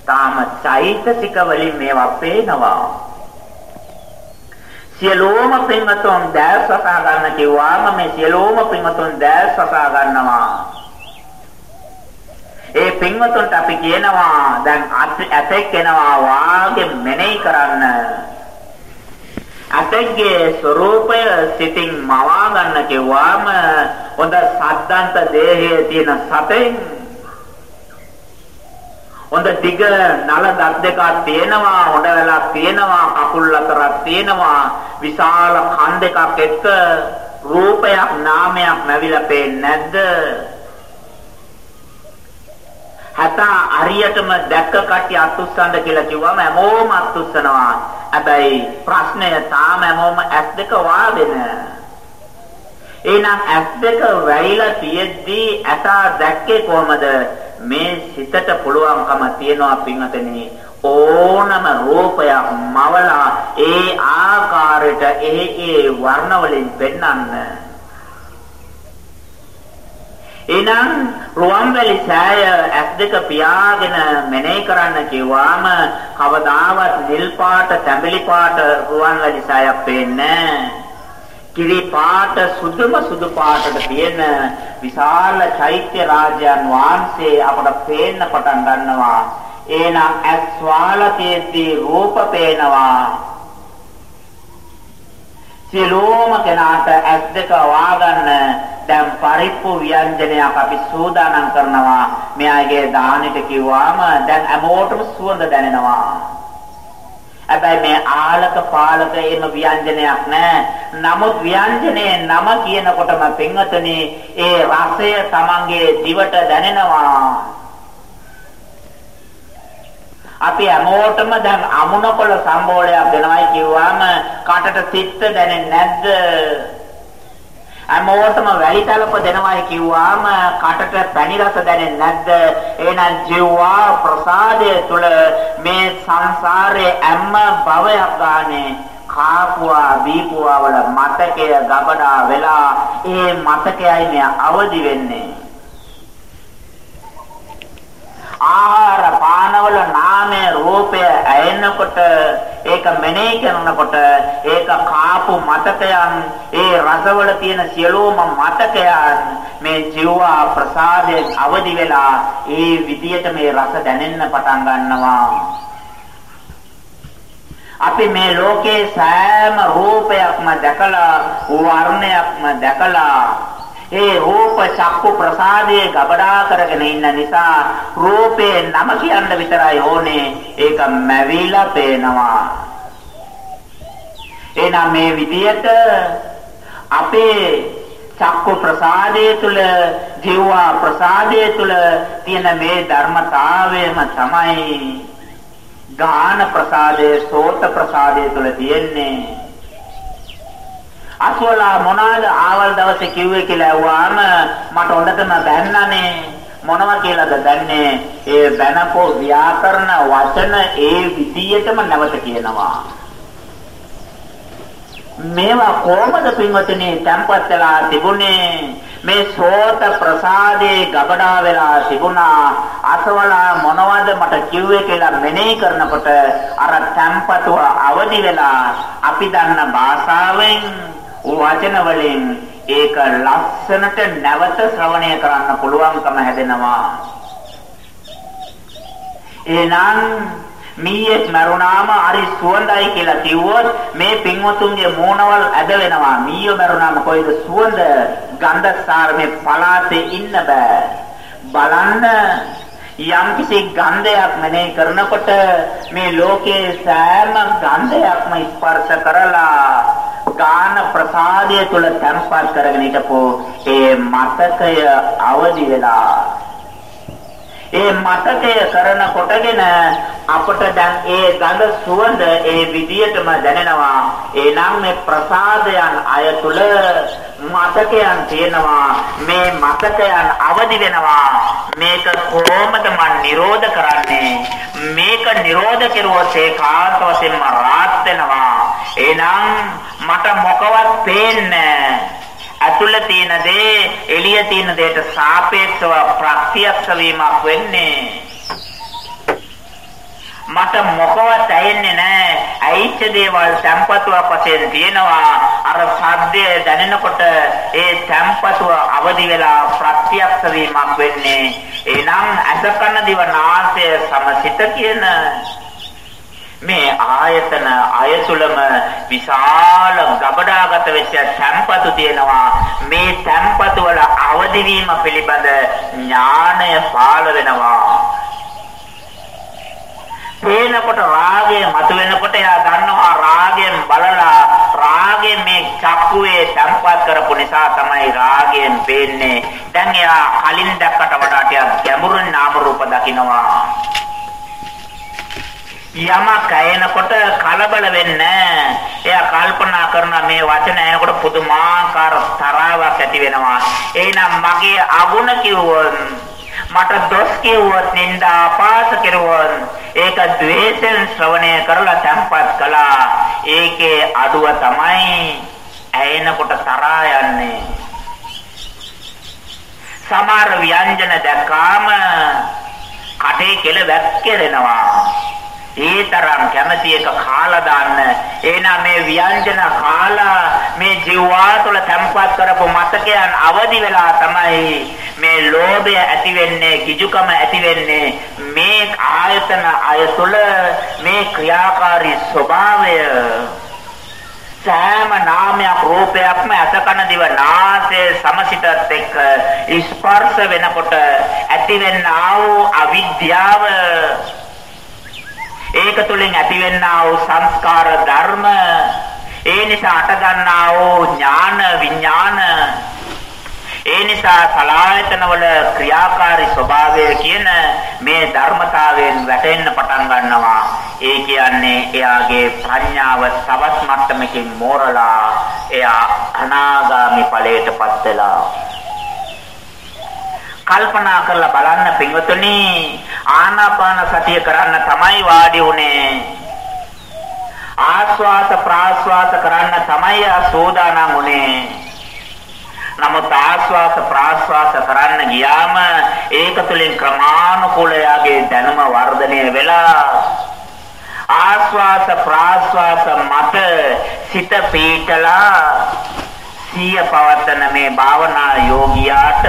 තාම චෛතසික වලින් මේවා පේනවා. සියලෝම පින්වතුන් දැස් වසා ගන්න කිව්වාම මේ සියලෝම පින්වතුන් දැස් වසා ගන්නවා. ඒ පින්වතුන්ට අපි කියනවා දැන් ඇතෙක් එනවා වාගේ මෙනෙහි කරන්න. ඇතෙක්ගේ ස්වરૂපය සිතින් මවා ගන්න කිව්වාම හොඳ සද්දන්ත දේහයේ තියෙන සතෙන් හොඳ දිග නල දත් දෙකක් තියෙනවා හොඳ වෙලක් තියෙනවා කකුල් අතරක් තියෙනවා විශාල කන් දෙකක් එක්ක රූපයක් නාමයක් නැවිලා පේන්නේ නැද්ද හතා අරියටම දැක්ක කට්ටිය අත්උස්සන්න කියලා කිව්වම හැමෝම අත්උස්සනවා. හැබැයි ප්‍රශ්නය තාම හැමෝම ඇස් දෙක වාගෙන. එහෙනම් ඇස් දෙක වැහිලා තියෙද්දී ඇතා දැක්කේ කොහමද? මේ සිතට පුළුවන්කම තියනවා පින්වතනි ඕනම රූපයක් මවලා ඒ ආකාරයට ඒ ඒ වර්ණ වලින් පෙන්වන්න. එහෙනම් රුවන්වැලි සෑය ඇස් දෙක පියාගෙන මෙනෙහි කරන්න කිව්වාම කවදාවත් නිල් පාට තැඹිලි පාට රුවන්වැලි සෑයක් පේන්නේ කිරි පාට සුදුම සුදු පාටට තියෙන විශාල චෛත්‍ය රාජයන් වහන්සේ අපට පේන්න පටන් ගන්නවා. එහෙනම් ඇස් වාලකයේදී රූප පේනවා. සියලුම කෙනාට ඇස් දෙක වහගන්න දැන් පරිප්පු ව්‍යංජනයක් අපි සූදානම් කරනවා. මෙයාගේ දානෙට කිව්වාම දැන් හැමෝටම සුවඳ දැනෙනවා. හැබැයි මේ ආලක පාලක එම ව්‍යංජනයක් නෑ නමුත් ව්‍යංජනයේ නම කියනකොටම පින්වතුනි ඒ රසය Tamange දිවට දැනෙනවා අපි හැමෝටම දැන් අමුණකොළ සම්බෝලයක් දෙනවයි කිව්වම කටට සිත් දැනෙන්නේ නැද්ද? හැමෝටම වැලි තලප දෙනවයි කිව්වම කටට පැණි රස දැනෙන්නේ නැද්ද? එහෙනම් ජීවා ප්‍රසාදය තුල මේ සංසාරයේ හැම භවයක් ගානේ කාපුවා බීපුවා වල මතකය ගබඩා වෙලා ඒ මතකයයි මේ අවදි වෙන්නේ ආහාර පානවල නාමය රූපය ඇයෙනකොට ඒක මෙනෙහි කරනකොට ඒක කාපු මතකයන් ඒ රසවල තියෙන සියලුම මතකයන් මේ ජීවා ප්‍රසාදයෙන් අවදි වෙලා ඒ විදියට මේ රස දැනෙන්න පටන් ගන්නවා. අපි මේ ලෝකේ සෑම රූපයක්ම දැකලා වර්ණයක්ම දැකලා ඒ රූප චක්කු ප්‍රසාදයේ ගබඩා කරගෙන ඉන්න නිසා රූපේ නම කියන්න විතරයි ඕනේ. ඒක මැවිලා පේනවා. එහෙනම් මේ විදියට අපේ චක්කු ප්‍රසාදයේ තුල ජීවා ප්‍රසාදයේ තුල තියෙන මේ ධර්මතාවයම තමයි ගාන ප්‍රසාදයේ සෝත ප්‍රසාදයේ තුල තියෙන්නේ. අසවලා මොනවාද ආවල් දවසේ කිව්වේ කියලා ඇහුවාම මට හොඳටම බැන්නනේ. මොනවා කියලාද දන්නේ ඒ බැනපෝ ව්‍යාකරණ වචන ඒ විදියටම නැවත කියනවා. මේවා කොහොමද පින්වතුනි tempat වෙලා තිබුණේ? මේ සෝත ප්‍රසාදේ ගබඩා වෙලා තිබුණා. අසවලා මොනවද මට කිව්වේ කියලා මෙනෙහි කරනකොට අර tempatuව අවදි වෙලා අපි දන්න භාෂාවෙන් වචන වලින් ඒක ලස්සනට නැවත ශ්‍රවණය කරන්න පුළුවන්කම හැදෙනවා. එහෙනම් මීයක් මරුණාම හරි සුවඳයි කියලා කිව්වොත් මේ පින්වතුන්ගේ මෝනවල් ඇද වෙනවා. මීය මරුණාම කොයිද සුවඳ ගන්ධසාර මේ පලාතේ ඉන්න බෑ. බලන්න යම් කිසි ගන්ධයක් මෙනෙහි කරනකොට මේ ලෝකයේ සෑම ගන්ධයක්ම ස්පර්ශ කරලා ගාන ප්‍රසාද රාගය තුල තැම්පත් කරගෙන හිටපු ඒ මතකය අවදි වෙලා. ඒ මතකය කරන කොටගෙන අපට දැන් ඒ ගඳ සුවඳ ඒ විදියටම දැනෙනවා. එනම් මේ ප්‍රසාදයන් අය තුල මතකයන් තියෙනවා. මේ මතකයන් අවදි වෙනවා. මේක කොහොමද මන් නිරෝධ කරන්නේ? මේක නිරෝධ කෙරුවොත් ඒකාන්ත වශයෙන්ම රාත් වෙනවා. එහෙනම් මට මොකවත් පේන්නේ ඇතුළ තියෙන දේ එළිය තියෙන දේට සාපේක්ෂව ප්‍රත්‍යක්ෂ වීමක් වෙන්නේ. මට මොකවත් ඇයෙන්නේ නැහැ. ඇයිච්ච දේවල් සම්පතුවක් වශයෙන් තියෙනවා. අර සද්දය දැනෙනකොට ඒ සම්පතුව අවදි වෙලා ප්‍රත්‍යක්ෂ වීමක් වෙන්නේ. එනම් අසකන දිව නාසය සමසිත කියන මේ ආයතන අයතුලම විශාල ගබඩාගත වෙච්ච තැම්පතු තියෙනවා මේ තැම්පතු වල අවදි වීම පිළිබඳ ඥාණය පාළ වෙනවා පේනකොට රාගය මතුවෙනකොට එයා දන්නවා රාගයෙන් බලලා රාගයෙන් මේ චක්කුවේ තැම්පත් කරපු නිසා තමයි රාගයෙන් පේන්නේ. දැන් එයා කලින් දැක්කට වඩා ටිකක් ගැඹුරින් නාම රූප දකිනවා. යමක් ඇයෙනකොට කලබල වෙන්නේ එයා කල්පනා කරන මේ වචන ඇයෙනකොට පුදුමාකාර තරාවක් ඇති වෙනවා. එහෙනම් මගේ අගුණ කිව්වොත් මට දොස් කිව්වොත් නින්දා අපාස කෙරුවොත් ඒක ද්වේෂෙන් ශ්‍රවණය කරලා තැම්පත් කළා. ඒකේ අඩුව තමයි ඇයෙනකොට තරහා යන්නේ. සමහර ව්‍යංජන දැක්කාම කටේ කෙල වැක්කිරෙනවා. ඒ තරම් කැමැති එක කාලා දාන්න. එහෙනම් මේ ව්‍යංජන කාලා මේ ජීවා තුළ තැම්පත් කරපු මතකයන් අවදි වෙලා තමයි මේ ලෝභය ඇති වෙන්නේ, කිජුකම ඇති වෙන්නේ මේ ආයතන අය තුළ මේ ක්‍රියාකාරී ස්වභාවය සෑම නාමයක් රූපයක්ම අසකන දිව නාසය සමසිතත් එක්ක ස්පර්ශ වෙනකොට ඇතිවෙනා වූ අවිද්‍යාව ඒක තුළින් ඇතිවෙනා වූ සංස්කාර ධර්ම ඒ නිසා අට ගන්නා වූ ඥාන විඥාන ඒ නිසා සලායතන වල ක්‍රියාකාරී ස්වභාවය කියන මේ ධර්මතාවයෙන් වැටෙන්න පටන් ගන්නවා. ඒ කියන්නේ එයාගේ ප්‍රඥාව තවත් මට්ටමකින් මෝරලා එයා අනාගාමි ඵලයටපත් වෙලා කල්පනා කරලා බලන්න පින්වතුනි. ආනාපාන සතිය කරන්න තමයි වාඩි උනේ ආස්වාස ප්‍රාස්වාස කරන්න තමයි සෝදානම් උනේ නමුත් ආස්වාස ප්‍රාස්වාස කරන්න ගියාම ඒක තුළින් ක්‍රමානුකූලයාගේ දැනුම වර්ධනය වෙලා ආස්වාස ප්‍රාස්වාස මත සිත පීඨලා සිය පවත්තන මේ භාවනා යෝගියාට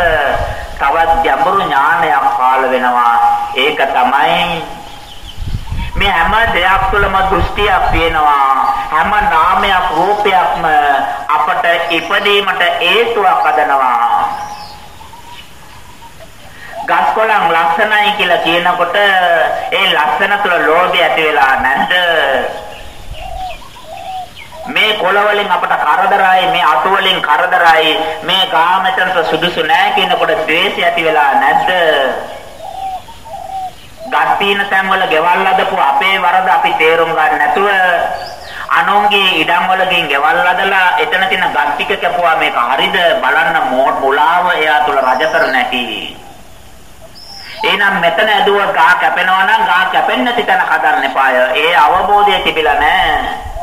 තවත් ගැඹුරු ඥානයක් පාළ වෙනවා. ඒක තමයි මේ හැම දෙයක් තුළම දෘෂ්ටියක් තියෙනවා. හැම නාමයක් රූපයක්ම අපට ඉපදීමට හේතුවක් හදනවා. ගස්කොළන් ලස්සනයි කියලා කියනකොට ඒ ලස්සන තුළ ලෝභය ඇති වෙලා නැද්ද? මේ කොළ වලින් අපට කරදරයි මේ අතු වලින් කරදරයි මේ කාමචන්ත සුදුසු නැහැ කියනකොට ද්වේෂය ඇති වෙලා නැද්ද? ගස්තින තැන් වල ගෙවල් අදපු අපේ වරද අපි තේරුම් ගන්න නැතුව අනුන්ගේ ඉඩම් වලකින් ගෙවල් අදලා එතන තියෙන ගස් ටික කැපුවා මේක හරිද බලන්න මුලාව එයා තුල රජ කර නැති. එහෙනම් මෙතන ඇදුව ගා කැපෙනවා නම් ගා කැපෙන්නේ නැති තැන හදන්න එපාය. ඒ අවබෝධය තිබිලා නැහැ.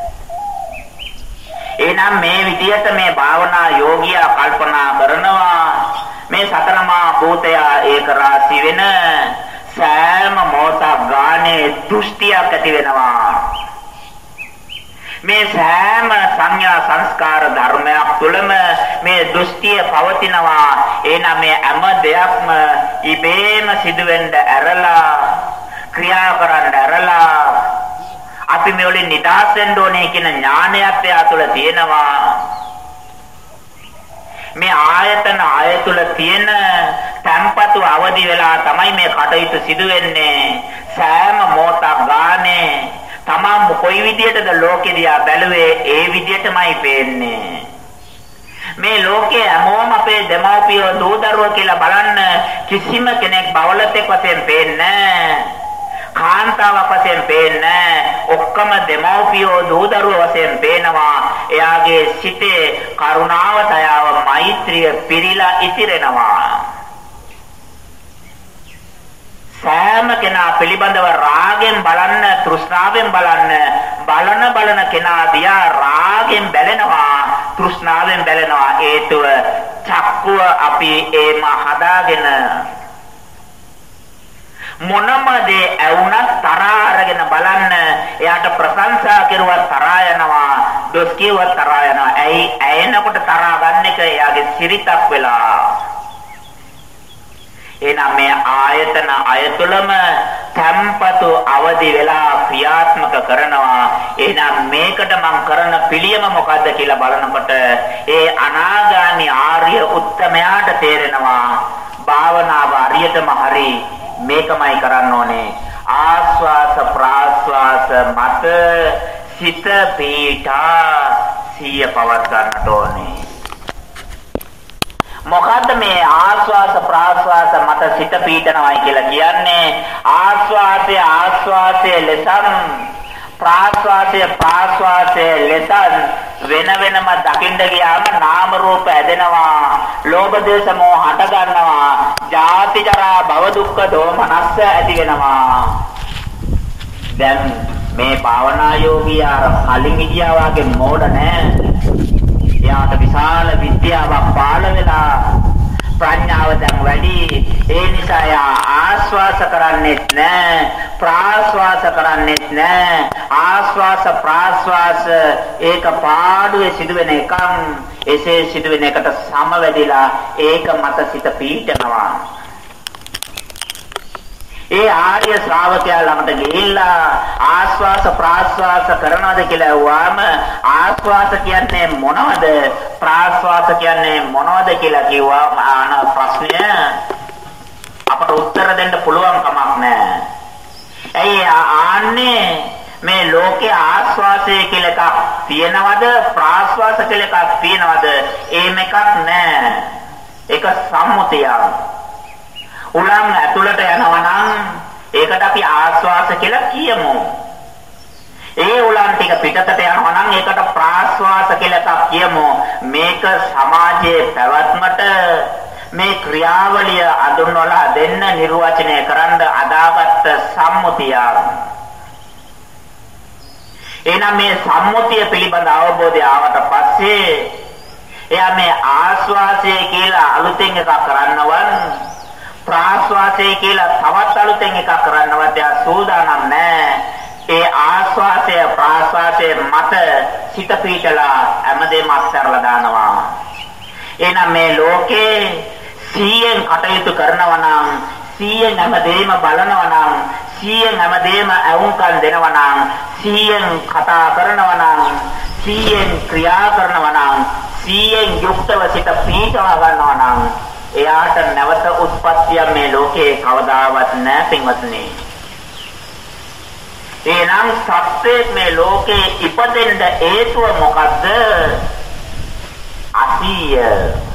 එහෙනම් මේ විදිහට මේ භාවනා යෝගියා කල්පනා කරනවා. මේ සතරමා භූතය ඒක රාශි වෙන සෑම මොහොතක් ගානේ දෘෂ්ටියක් ඇති වෙනවා. මේ සෑම සංඥා සංස්කාර ධර්මයක් තුළම මේ දෘෂ්ටිය පවතිනවා. එහෙනම් මේ හැම දෙයක්ම ඉබේම සිදුවෙන්න ඇරලා ක්‍රියා කරන්න ඇරලා අපි මේ වලින් නිදහස් වෙන්න ඕනේ කියන ඥානයත් එයා තුළ තියෙනවා. මේ ආයතන ආය තුළ තියෙන තැම්පතු අවදි වෙලා තමයි මේ කටයුතු සිදු වෙන්නේ. සෑම මොහොතක් ගානේ තමන් කොයි විදියටද ලෝකෙ දිහා බැලුවේ ඒ විදියටමයි පේන්නේ. මේ ලෝකයේ හැමෝම අපේ දෙමව්පියෝ දූ දරුවෝ කියලා බලන්න කිසිම කෙනෙක් බවලතෙක් වශයෙන් පේන්නේ කාන්තාවක් වශයෙන් පේන්නේ ඔක්කොම දෙමව්පියෝ දූ දරුවෝ වශයෙන් පේනවා. එයාගේ සිතේ කරුණාව දයාව මෛත්‍රිය පිරීලා ඉතිරෙනවා. සෑම කෙනා පිළිබඳව රාගෙන් බලන්න තෘෂ්ණාවෙන් බලන්න බලන බලන කෙනා දිහා රාගෙන් බැලෙනවා තෘෂ්ණාවෙන් බැලෙනවා. හේතුව චක්කුව අපි ඒම හදාගෙන මොනම දේ ඇවුනත් තරහා අරගෙන බලන්න. එයාට ප්‍රශංසා කෙරුවත් තරහා යනවා. දොස් කියවත් තරහා යනවා. ඇයි? ඇයෙනකොට තරහා ගන්න එක එයාගේ සිරිතක් වෙලා. එහෙනම් මේ ආයතන අයතුලම තම්පතු අවදි වෙලා ක්‍රියාත්මක කරනවා. එහෙනම් මේකට මම කරන පිළියම මොකද්ද කියලා බලනකොට ඒ අනාගාමි ආර්ය උත්තමයාට තේරෙනවා. භාවනාව හරියටම හරි මේකමයි කරන්න ඕනේ. ආස්වාස ප්‍රාස්වාස මත සිත පීඨා සිය පවත් ගන්නට ඕනේ. මොකද්ද මේ ආස්වාස ප්‍රාස්වාස මත සිත පීඩනවයි කියලා කියන්නේ ආස්වාසය ආස්වාසය ලෙසම ප්‍රාස්වාසය ප්‍රාස්වාසය ලෙසම වෙන වෙනම දකින්න ගියාම නාම රූප ඇදෙනවා. ලෝභ දේශ මොහ හට ගන්නවා ජාති ජරා භව දුක්ඛ දෝමනස්ස ඇති වෙනවා. දැන් මේ භාවනා යෝගී අර කලින් ගියා වගේ මෝඩ නෑ. එයාට විශාල විද්‍යාවක් පාළ වෙලා ප්‍රඥාව දැන් වැඩි. ඒ නිසා යා ආස්වාස කරන්නේත් නැහැ ප්‍රාස්වාස කරන්නේත් නැහැ ආස්වාස ප්‍රාස්වාස ඒක පාඩුවේ සිදුවෙන එකක්. එසේ සිදුවෙන එකට සමවැදිලා ඒක මත සිත පීඩනවා. ඒ ආර්ය ශ්‍රාවකයා ළඟට ගිහිල්ලා ආස්වාස ප්‍රාස්වාස කරනවද කියලා අහුවාම ආස්වාස කියන්නේ මොනවද? ප්‍රාස්වාස කියන්නේ මොනවද කියලා කිව්වා ආන ප්‍රශ්නය. අපට උත්තර දෙන්න පුළුවන් කමක් නැහැ. ඇයි ආන්නේ මේ ලෝකේ ආස්වාසය කියලා එකක් තියෙනවද ප්‍රාස්වාස කියලා එකක් තියෙනවද? එහෙම එකක් නැහැ. ඒක සම්මුතියක්. උලන් ඇතුළට යනවා නම් ඒකට අපි ආස්වාස කියලා කියමු. ඒ උලන් ටික පිටතට යනවා නම් ඒකට ප්‍රාස්වාස කියලා කියමු. මේක සමාජයේ පැවැත්මට මේ ක්‍රියාවලිය අඳුන්වලා දෙන්න නිර්වචනය කරන්න අදාගත් සම්මුතියක්. එහෙනම් මේ සම්මුතිය පිළිබඳ අවබෝධය ආවට පස්සේ එයා මේ ආස්වාසය කියලා අලුතෙන් එකක් කරන්නවන් ප්‍රාශ්වාසය කියලා තවත් අලුතෙන් එකක් කරන්නවත් එයා සූදානම් නැහැ. ඒ ආශ්වාසය ප්‍රාශ්වාසය මත සිත පීඩලා හැමදේම අත්හැරලා දානවා. එහෙනම් මේ ලෝකේ සීයෙන් කටයුතු කරනවා නම් සීයෙන් හැමදේම බලනවා නම් සීයෙන් හැමදේම අවුන්කම් දෙනවා නම් සීයෙන් කතා කරනවා නම් සීයෙන් ක්‍රියා කරනවා නම් සීයෙන් යුක්තව සිත පීඩවා ගන්නවා නම් එයාට නැවත උත්පත්තිය මේ ලෝකේ කවදාවත් නැහැ පින්වත්නි. එහෙනම් සත්‍යයේ මේ ලෝකේ ඉපදෙන්න හේතුව මොකද්ද? අසීය.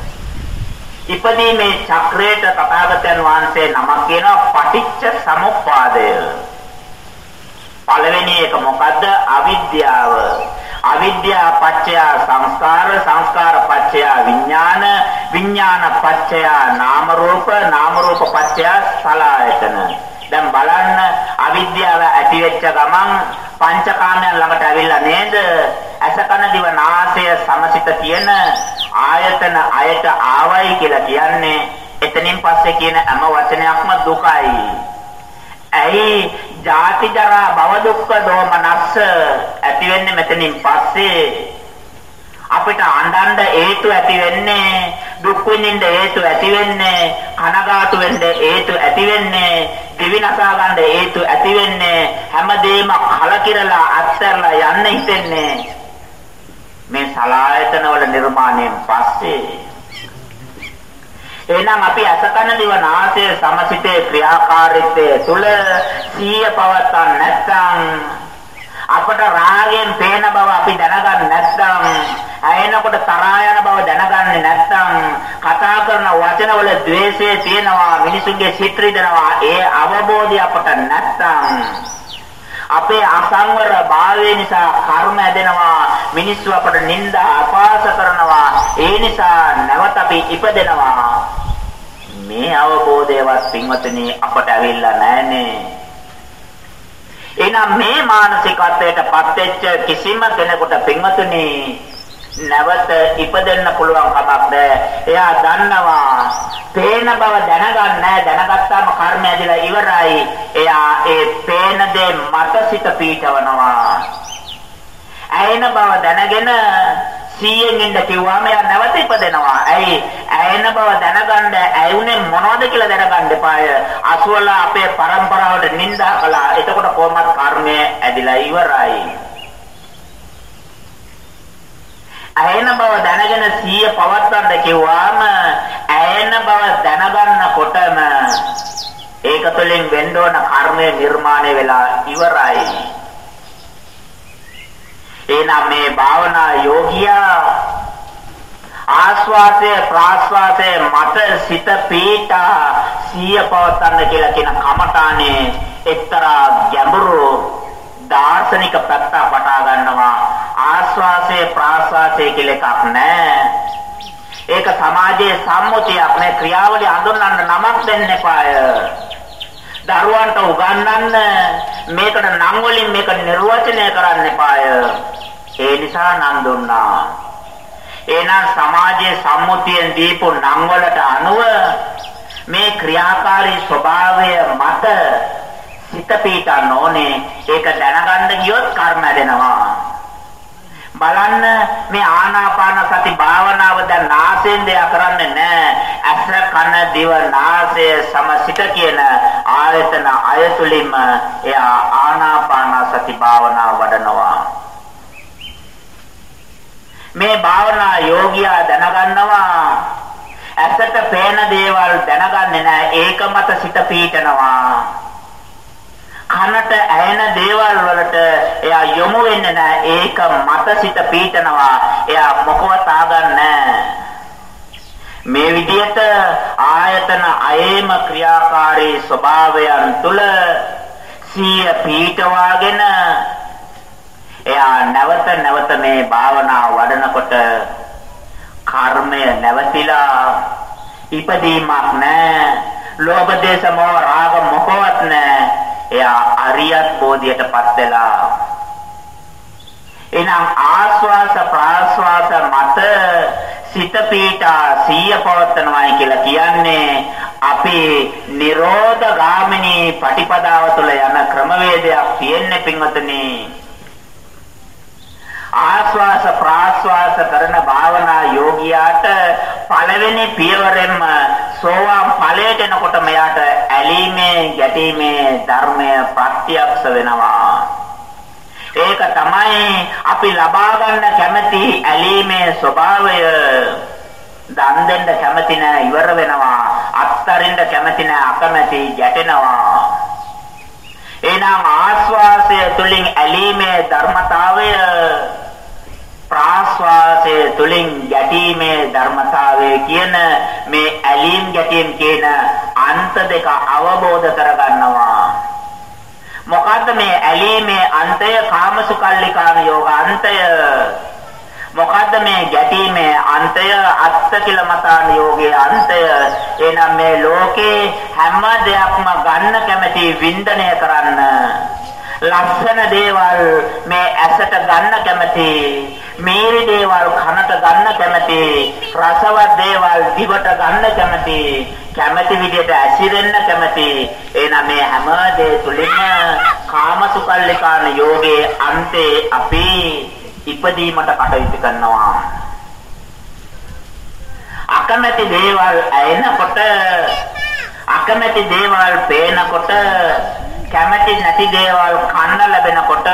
ඉපදීමේ චක්‍රයට තථාගතයන් වහන්සේ නමක් කියනවා පටිච්ච සමුප්පාදය. පළවෙනි එක මොකද්ද? අවිද්‍යාව. අවිද්‍යා පත්‍ය සංස්කාර සංස්කාර පත්‍ය විඥාන විඥාන පත්‍ය නාම රූප නාම රූප පත්‍ය සලආයතන දැන් බලන්න අවිද්‍යාව ඇති වෙච්ච ගමන් පංචකාමයන් ළඟට ඇවිල්ලා නේද? ඇස කන දිව නාසය සමසිත කියන ආයතන අයට ආවයි කියලා කියන්නේ එතනින් පස්සේ කියන හැම වචනයක්ම දුකයි. ඇයි? ජාති ජරා භව දුක්ඛ දෝමනස්ස ඇති වෙන්නේ මෙතනින් පස්සේ. අපිට අඬන්න හේතු ඇති වෙන්නේ දුක් විඳින්න හේතු ඇති වෙන්නේ කනගාටු වෙන්න හේතු ඇති වෙන්නේ දිවිනසා ගන්න හේතු ඇති වෙන්නේ හැමදේම කලකිරලා අත්හැරලා යන්න හිතෙන්නේ. මේ සලායතන වල නිර්මාණයෙන් පස්සේ එහෙනම් අපි අසකන දිව නාසය සමසිතේ ක්‍රියාකාරීත්වය තුල සීය පවත්වා නැත්නම් අපට රාගයෙන් පේන බව අපි දැනගන්නේ නැත්නම් ඇයෙනකොට තරහා යන බව දැනගන්නේ නැත්නම් කතා කරන වචනවල द्वේෂය තියෙනවා මිනිසුන්ගේ සිත් රිදෙනවා ඒ අවබෝධය අපට නැත්නම් අපේ අසංවර භාවය නිසා කර්ම ඇදෙනවා මිනිස්සු අපට නිନ୍ଦා අපාස කරනවා ඒ නිසා නැවත අපි ඉපදෙනවා. මේ අවබෝධයවත් පින්වතුනි අපට ඇවිල්ලා නැහනේ එහෙනම් මේ මානසිකත්වයටපත් වෙච්ච කිසිම කෙනෙකුට පින්වතුනි නැවත ඉපදෙන්න පුළුවන් කමක් නැහැ. එයා දන්නවා පේන බව දැනගන්නේ දැනගත්තාම කර්මය ඇදලා ඉවරයි. එයා ඒ පේන දේ මත සිත පීඨවනවා. ඇයෙන බව දැනගෙන 100න් ඉන්න කිව්වම එයා නැවත ඉපදෙනවා. ඇයි? ඇයෙන බව දැනගන්න ඇයුනේ මොනවද කියලා දැනගන්න එපාය. අසුවල අපේ પરම්පරාවට නිඳා කළා. එතකොට කොහොමත් කර්මය ඇදිලා ඉවරයි. ඇයෙන බව දැනගෙන 100 පවත්වන්න කිව්වම ඇයෙන බව දැනගන්නකොටම ඒක තුළින් වෙන්න ඕන කර්මය නිර්මාණය වෙලා ඉවරයි. එහෙනම් මේ භාවනා යෝගියා ආස්වාසය ප්‍රාස්වාසය මත සිත පීඨා සිය පවත්තන්න කියලා කියන කමඨානේ එක්තරා ගැඹුරු දාර්ශනික පැත්ත පටා ගන්නවා. ආස්වාසය ප්‍රාස්වාසය කියලා එකක් නැහැ ඒක සමාජයේ සම්මුතියක් නේ. ක්‍රියාවලිය අඳුනන්න නමක් දෙන්න එපාය. දරුවන්ට උගන්වන්න මේකට නම් වලින් මේක නිර්වචනය කරන්න එපාය ඒ නිසා නම් දුන්නා. එහෙනම් සමාජයේ සම්මුතියෙන් දීපු නම් වලට අනුව මේ ක්‍රියාකාරී ස්වභාවය මත සිත පීඩන්න ඕනේ. ඒක දැනගන්න ගියොත් කර්ම ඇදෙනවා. බලන්න මේ ආනාපාන සති භාවනාව දැන් නාසයෙන් දෙයක් කරන්නේ නැහැ. ඇස කන දිව නාසය සමසිත කියන ආයතන අයතුලින්ම එයා ආනාපාන සති භාවනාව වඩනවා. මේ භාවනා යෝගියා දැනගන්නවා ඇසට පේන දේවල් දැනගන්නේ නැහැ ඒක මත සිත පීඩනවා කනට ඇහෙන දේවල් වලට එයා යොමු වෙන්නේ නැහැ ඒක මත සිත පීඩනවා එයා මොකවත් ආගන්නේ මේ විදිහට ආයතන අයේම ක්‍රියාකාරී ස්වභාවයන් තුල සිය පීඨවාගෙන එයා නැවත නැවත මේ භාවනාව වඩනකොට කර්මය නැවතිලා ඉපදීමක් නැහැ. ලෝභ දේශ මොහ රාග මොකවත් නැහැ. එයා අරියත් බෝධියටපත් වෙලා. එනම් ආස්වාස ප්‍රාස්වාස මත සිත පීඨා සිය පවත්නවායි කියලා කියන්නේ අපි නිරෝධ ගාමිනී පටිපදාව තුළ යන ක්‍රමවේදයක් තියෙන්නේ පින්වතුනි. ආස්වාස ප්‍රාස්වාස කරන භාවනා යෝගියාට පළවෙනි පියවරෙන්ම සෝවාන් ඵලයට එනකොට මෙයාට ඇලීමේ ගැටීමේ ධර්මය ප්‍රත්‍යක්ෂ වෙනවා. ඒක තමයි අපි ලබා ගන්න කැමැති ඇලීමේ ස්වභාවය. දන් දෙන්න කැමැති නැ ඉවර වෙනවා. අත්තරින්න කැමැති නැ අකමැති ගැටෙනවා. එනම් ආස්වාසය තුලින් ඇලීමේ ධර්මතාවය ප්‍රාශ්වාසයේ තුලින් ගැටීමේ ධර්මතාවය කියන මේ ඇලීම් ගැටීම් කියන අන්ත දෙක අවබෝධ කරගන්නවා. මොකද්ද මේ ඇලීමේ අන්තය? කාමසුකල්ලිකාන යෝග අන්තය මොකද්ද මේ ගැටීමේ අන්තය? අත්තකිලමතාන යෝගයේ අන්තය. එනම් මේ ලෝකේ හැම දෙයක්ම ගන්න කැමැති වින්දනය කරන්න. ලස්සන දේවල් මේ ඇසට ගන්න කැමති මේරි දේවල් කනට ගන්න කැමති රසවත් දේවල් දිවට ගන්න කැමති කැමති විදිහට ඇසිරෙන්න කැමති. එහෙනම් මේ හැම දේ තුලින්ම කාමසුකල්ලිකාන යෝගයේ අන්තේ අපි ඉපදීමට කටයුතු කරනවා. අකමැති දේවල් ඇයෙනකොට අකමැති දේවල් පේනකොට කැමැති නැති දේවල් කන්න ලැබෙනකොට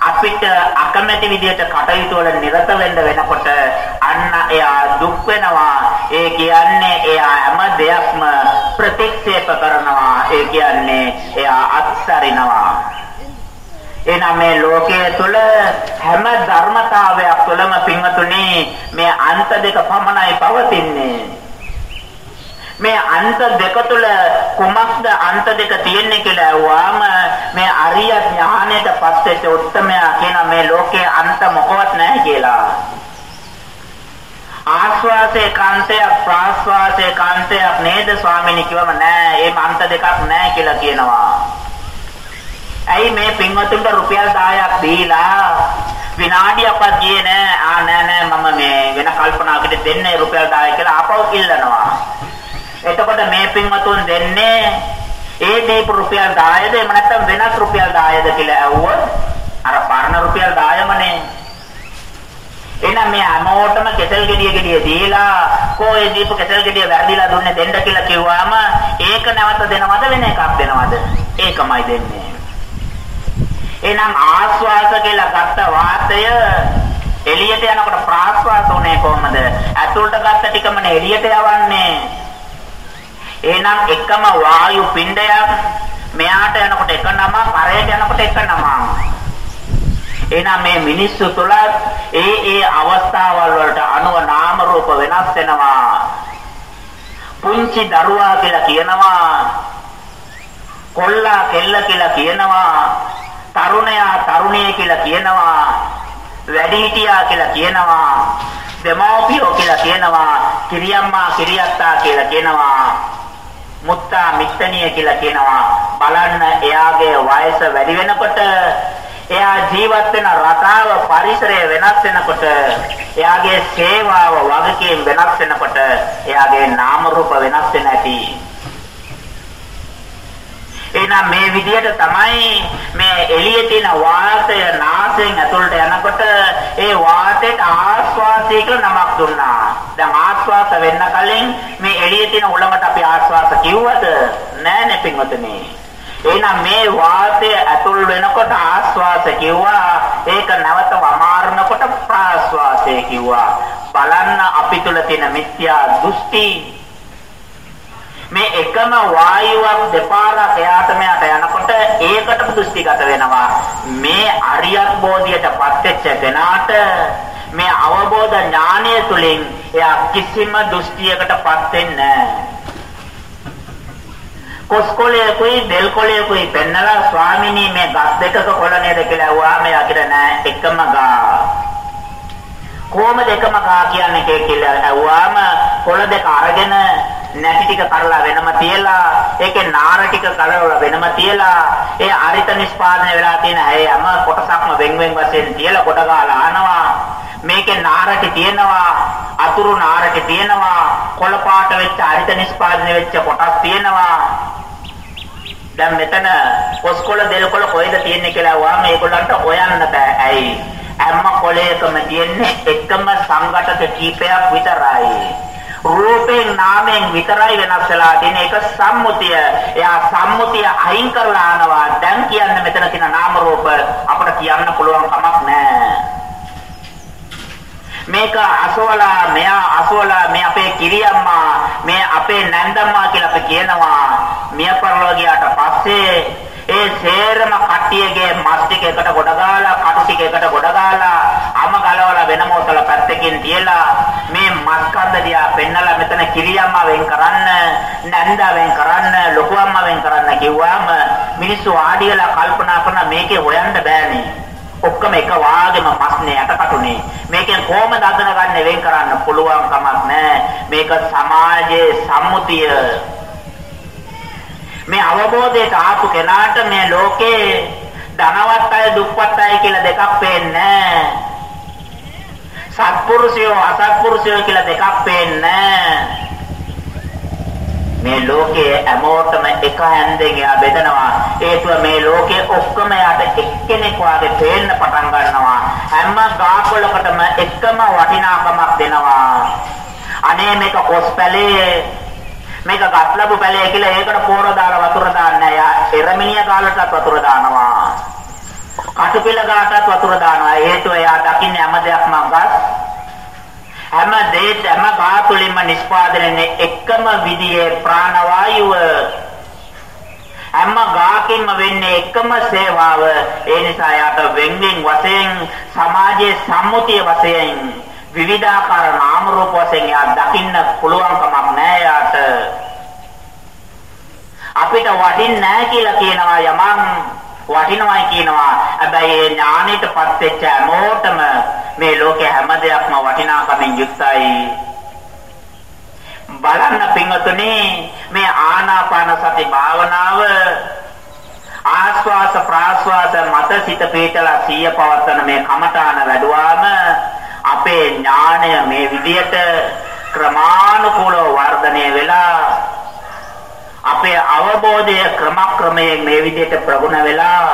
අපිට අකමැති විදිහට කටයුතු වල නිරත වෙන්න වෙනකොට අන්න එයා දුක් වෙනවා. ඒ කියන්නේ එයා හැම දෙයක්ම ප්‍රතික්ෂේප කරනවා. ඒ කියන්නේ එයා අත්හරිනවා එනම් මේ ලෝකයේ තුල හැම ධර්මතාවයක් තුළම පින්වතුනි මේ අන්ත දෙක පමණයි පවතින්නේ. මේ අන්ත දෙක තුළ කුමක්ද අන්ත දෙක තියෙන්නේ කියලා ඇහුවාම මේ අරිය ඥාණයට පස්සේ උත්තමයා කියන මේ ලෝකයේ අන්ත මොකවත් නැහැ කියලා. ආස්වාසේ කාන්තයක් ප්‍රාස්වාසේ කාන්තයක් නේද ස්වාමීනි කිව්වම නෑ ඒ අන්ත දෙකක් නෑ කියලා කියනවා. ඇයි මේ පින්වතුන්ට රුපියල් 10ක් දීලා විනාඩියක්වත් ගියේ නෑ ආ නෑ නෑ මම මේ වෙන කල්පනාවකට දෙන්නේ රුපියල් 10 කියලා ආපහු ඉල්ලනවා එතකොට මේ පින්වතුන් දෙන්නේ ඒ දීපු රුපියල් 10ද එහෙම නැත්නම් වෙනස් රුපියල් 10ද කියලා ඇහුවොත් අර පරණ රුපියල් 10මනේ එහෙනම් මේ හැමෝටම කෙසල් ගෙඩිය ගෙඩිය දීලා කොහේ දීපු කෙසල් ගෙඩිය වැරදිලා දුන්නේ දෙන්න කියලා කිව්වම ඒක නැවත දෙනවද වෙන එකක් දෙනවද ඒකමයි දෙන්නේ එහෙනම් ආස්වාස කියලා ගත්ත වාතය එළියට යනකොට ප්‍රාස්වාස උනේ කොහමද? ඇතුළට ගත්ත ටිකමනේ එළියට යවන්නේ. එහෙනම් එකම වායු පිණ්ඩයක් මෙයාට යනකොට එක නම, කරේට යනකොට එක නම. එහෙනම් මේ මිනිස්සු තුළ ඒ ඒ අවස්ථාවල් වලට අනුව නාම රූප වෙනස් වෙනවා. පුංචි දරුවා කියලා කියනවා. කොල්ලා කෙල්ල කියලා කියනවා. තරුණයා තරුණිය කියලා කියනවා වැඩිහිටියා කියලා කියනවා දෙමෝපියෝ කියලා කියනවා කිරියම්මා කිරියත්තා කියලා කියනවා මුත්තා මිත්තනිය කියලා කියනවා. බලන්න එයාගේ වයස වැඩි වෙනකොට එයා ජීවත් වෙන රටාව පරිසරය වෙනස් වෙනකොට එයාගේ සේවාව වගකීම් වෙනස් වෙනකොට එයාගේ නාම රූප වෙනස් වෙන ඇති. එහෙනම් මේ විදිහට තමයි මේ එළියේ තියෙන වාතය නාසයෙන් ඇතුළට යනකොට ඒ වාතයට ආස්වාසය කියලා නමක් දුන්නා. දැන් ආස්වාස වෙන්න කලින් මේ එළියේ තියෙන උලඟට අපි ආස්වාස කිව්වද? නෑ නේ පින්වතුනි. එහෙනම් මේ වාතය ඇතුල් වෙනකොට ආස්වාස කිව්වා ඒක නැවත වමාරනකොට ප්‍රාස්වාසය කිව්වා බලන්න අපි තුල තියෙන මිත්‍යා දෘෂ්ටි මේ එකම වායුවක් දෙපාරක් එයාට මෙයාට යනකොට ඒකටම දෘෂ්ටිගත වෙනවා මේ අරියත් බෝධියටපත් වෙච්ච කෙනාට මේ අවබෝධ ඥානය තුලින් එයා කිසිම දෘෂ්ටියකටපත් වෙන්නේ කොස්කොලේ කුයි දෙල් කොලේ කුයි පෙන්නලා ස්වාමිනී මේ ගස් දෙකක කොළ නේද කියලා අහුවාම එයා කිය නෑ එකම ගා. කොහොමද එකම ගා කියන්නේ කියලා අහුවාම කොළ දෙක අරගෙන නැටි ටික කඩලා වෙනම තියලා ඒකේ නාර ටික කඩලා වෙනම තියලා ඒ අරිත නිෂ්පාදනය වෙලා තියෙන හැම කොටසක්ම වෙන් වෙන් වශයෙන් තියලා කොට ගාලා ආනවා මේකේ නාරටි තියෙනවා අතුරු නාරටි තියෙනවා කොළ පාට වෙච්ච අරිත නිෂ්පාදනය වෙච්ච කොටස් තියෙනවා. දැන් මෙතන කොස්කොල දෙල්කොල කොයිද තියෙන්නේ කියලා වහම ඒගොල්ලන්ට හොයන්න බෑ ඇයි හැම කොලයකම තියෙන්නේ එකම සංඝටක කීපයක් විතරයි රූපයෙන් නාමයෙන් විතරයි වෙනස් වෙලා තියෙන එක සම්මුතිය. එයා සම්මුතිය අයින් කරලා ආනවා. දැන් කියන්න මෙතන තියෙන නාම රූප අපිට කියන්න පුළුවන් කමක් නැහැ. මේක අසවලා මෙයා අසවලා මේ අපේ කිරියම්මා මේ අපේ නැන්දම්මා කියලා අපි කියනවා. මිය පරලෝකියාට පස්සේ ඒ සේරම කට්ටියගේ මස් ටික එකට ගොඩ ගාලා කටු ටික එකට ගොඩ ගාලා අම ගලවලා වෙනම උතල පැත්තකින් තියලා මේ මස් කන්ද දිහා පෙන්නලා මෙතන කිරියම්මා වෙන් කරන්න නැන්දා වෙන් කරන්න ලොකු අම්මා වෙන් කරන්න කිව්වම මිනිස්සු ආඩියලා කල්පනා කරන මේකේ හොයන්න බෑනේ ඔක්කොම එක වාගේම මස්නේ යටකටුනේ මේකෙන් කොහමද අදන ගන්න වෙන් කරන්න පුළුවන් කමක් නැහැ. මේක සමාජයේ සම්මුතිය. මේ අවබෝධයට ආපු කෙනාට මේ ලෝකේ ධනවත් අය දුප්පත් අය කියලා දෙකක් පේන්නේ සත්පුරුෂයෝ අසත්පුරුෂයෝ කියලා දෙකක් පේන්නේ මේ ලෝකයේ හැමෝටම එක හැන්දෙන් එයා බෙදනවා හේතුව මේ ලෝකයේ ඔක්කොම යට එක්කෙනෙක් වාගේ පේන්න පටන් ගන්නවා හැම ගාකොලකටම එකම වටිනාකමක් දෙනවා අනේ මේක කොස්පැලේ මේක ගස්ලබු පැලේ කියලා ඒකට පෝර දාලා වතුර දාන්නේ නැහැ. එරමිනිය කාලටත් වතුර දානවා. කටුපිල ගාටත් වතුර දානවා. හේතුව එයා දකින්නේ හැම දෙයක්ම ගස්. හැම දෙයක් හැම ගාතුලින්ම නිෂ්පාදනයේ එකම විදියේ ප්‍රාණවායුව හැම ගාකින්ම වෙන්නේ එකම සේවාව. ඒ නිසා යාට වෙන්ගෙන් වශයෙන් සමාජයේ සම්මුතිය වශයෙන් විවිධාකාර නාම රූප වශයෙන් යා දකින්න පුළුවන් කමක් නැහැ යාට. අපිට වටින්නේ නැහැ කියලා කියනවා යමං වටිනවයි කියනවා. හැබැයි ඒ ඥානෙටපත් වෙච්ච හැමෝටම මේ ලෝකේ හැම දෙයක්ම වටිනාකමින් යුක්තයි. බලන්න පින්වතුනි මේ ආනාපාන සති භාවනාව ආස්වාස ප්‍රාස්වාස මත සිත පිටලා සිය පවත්තන මේ කමඨාන වැඩුවාම අපේ ඥාණය මේ විදියට ක්‍රමානුකූලව වර්ධනය වෙලා අපේ අවබෝධය ක්‍රමක්‍රමයෙන් මේ විදිහට ප්‍රගුණ වෙලා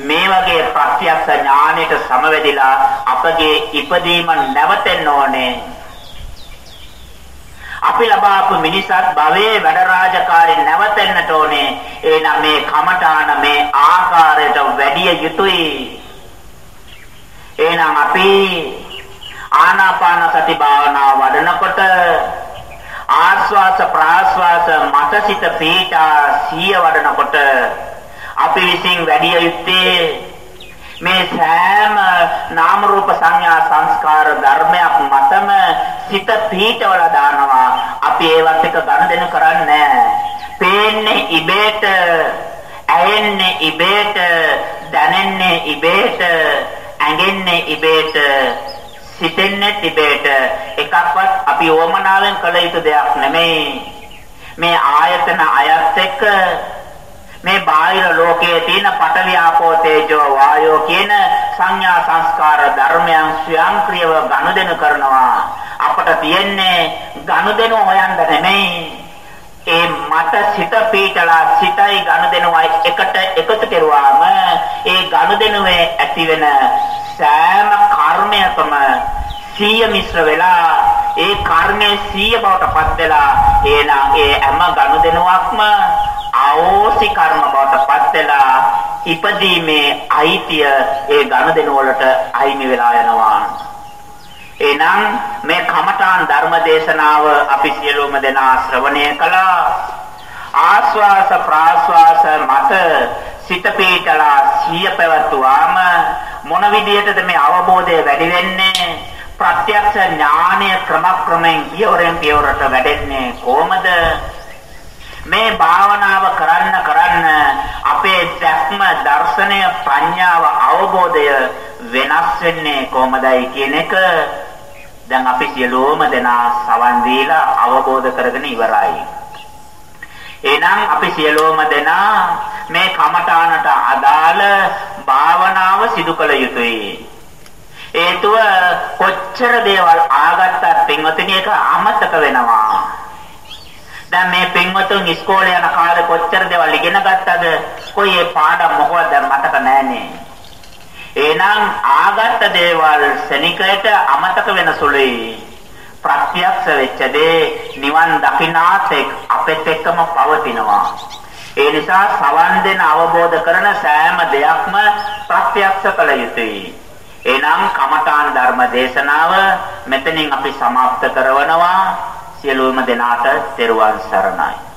මේ වගේ ප්‍රත්‍යක්ෂ ඥානයට සමවැදිලා අපගේ ඉපදීම නැවතෙන්න ඕනේ අපි ලබාපු මිනිසත් භවයේ වැඩ රාජකාරී නැවතෙන්නට ඕනේ. එහෙනම් මේ කමඨාන මේ ආකාරයට වැඩි යුතුයි. එහෙනම් අපි ආනාපාන සති භාවනාව වඩනකොට ආස්වාස ප්‍රාස්වාස මතසිත පීඨා සිය වඩනකොට අපි විසින් වැඩි යුත්තේ මේ සෑම නාම රූප සංඥා සංස්කාර ධර්මයක් මතම සිත පීඨවල දානවා. අපි ඒවත් එක ගනුදෙනු කරන්නේ පේන්නේ ඉබේට, ඇයෙන්නේ ඉබේට, දැනෙන්නේ ඉබේට, ඇඟෙන්නේ ඉබේට, සිතෙන්නේ ඉබේට. එකක්වත් අපි ඕමනාවෙන් කළ යුතු දෙයක් නෙමෙයි. මේ ආයතන අයත් එක්ක මේ බාහිර ලෝකයේ තියෙන පඨවි ආපෝ තේජෝ වායෝ කියන සංඥා සංස්කාර ධර්මයන් ස්වයංක්‍රීයව ගනුදෙනු කරනවා අපට තියෙන්නේ ගනුදෙනු හොයන්න නෙමෙයි ඒ මට සිත පීඩලා සිතයි ගනුදෙනුවයි එකට එකතු කරුවාම ඒ ගනුදෙනුවේ ඇතිවෙන සෑම කර්මයකම සීය මිශ්‍ර වෙලා ඒ කර්මයේ සීය බවට පත් වෙලා එනා ඒ හැම ගනුදෙනුවක්ම ආෝසි කර්ම බවට පත් වෙලා ඉපදීමේ අයිතිය ඒ ගනුදෙනු වලට අයිමි වෙලා යනවා. එනම් මේ කමඨාන් ධර්ම දේශනාව අපි සියලුම දෙනා ශ්‍රවණය කළා. ආස්වාස ප්‍රාස්වාස මත සිත පීඩලා සිය පැවතුවාම මොන විදියටද මේ අවබෝධය වැඩි වෙන්නේ? ප්‍රත්‍යක්ෂ ඥානය ක්‍රමක්‍රමයෙන් පියවරෙන් පියවරට වැඩෙන්නේ කොහොමද? මේ භාවනාව කරන්න කරන්න අපේ දැක්ම දර්ශනය ප්‍රඥාව අවබෝධය වෙනස් වෙන්නේ කොහොමදයි කියන එක දැන් අපි සියලුම දෙනා සවන් දීලා අවබෝධ කරගෙන ඉවරයි. එහෙනම් අපි සියලුම දෙනා මේ කමඨානට අදාළ භාවනාව සිදු කළ යුතුයි. හේතුව කොච්චර දේවල් ආගත්තත් පින්වතුනි එක අමතක වෙනවා. දැන් මේ පින්වතුන් ඉස්කෝලේ යන කාලේ කොච්චර දේවල් ඉගෙන ගත්තද? කොයි ඒ පාඩම් මොකවද මතක නැන්නේ. එහෙනම් ආගත්ත දේවල් සෙනිකයට අමතක වෙන සුළුයි. ප්‍රත්‍යක්ෂ වෙච්ච දේ නිවන් දකින්නාත් අපෙත් එක්කම පවතිනවා. ඒ නිසා සවන් දෙන අවබෝධ කරන සෑම දෙයක්ම ප්‍රත්‍යක්ෂ කළ යුතුයි. එනම් කමඨාන් ධර්ම දේශනාව මෙතනින් අපි સમાપ્ત කරනවා. සියලුම දෙනාට තෙරුවන් සරණයි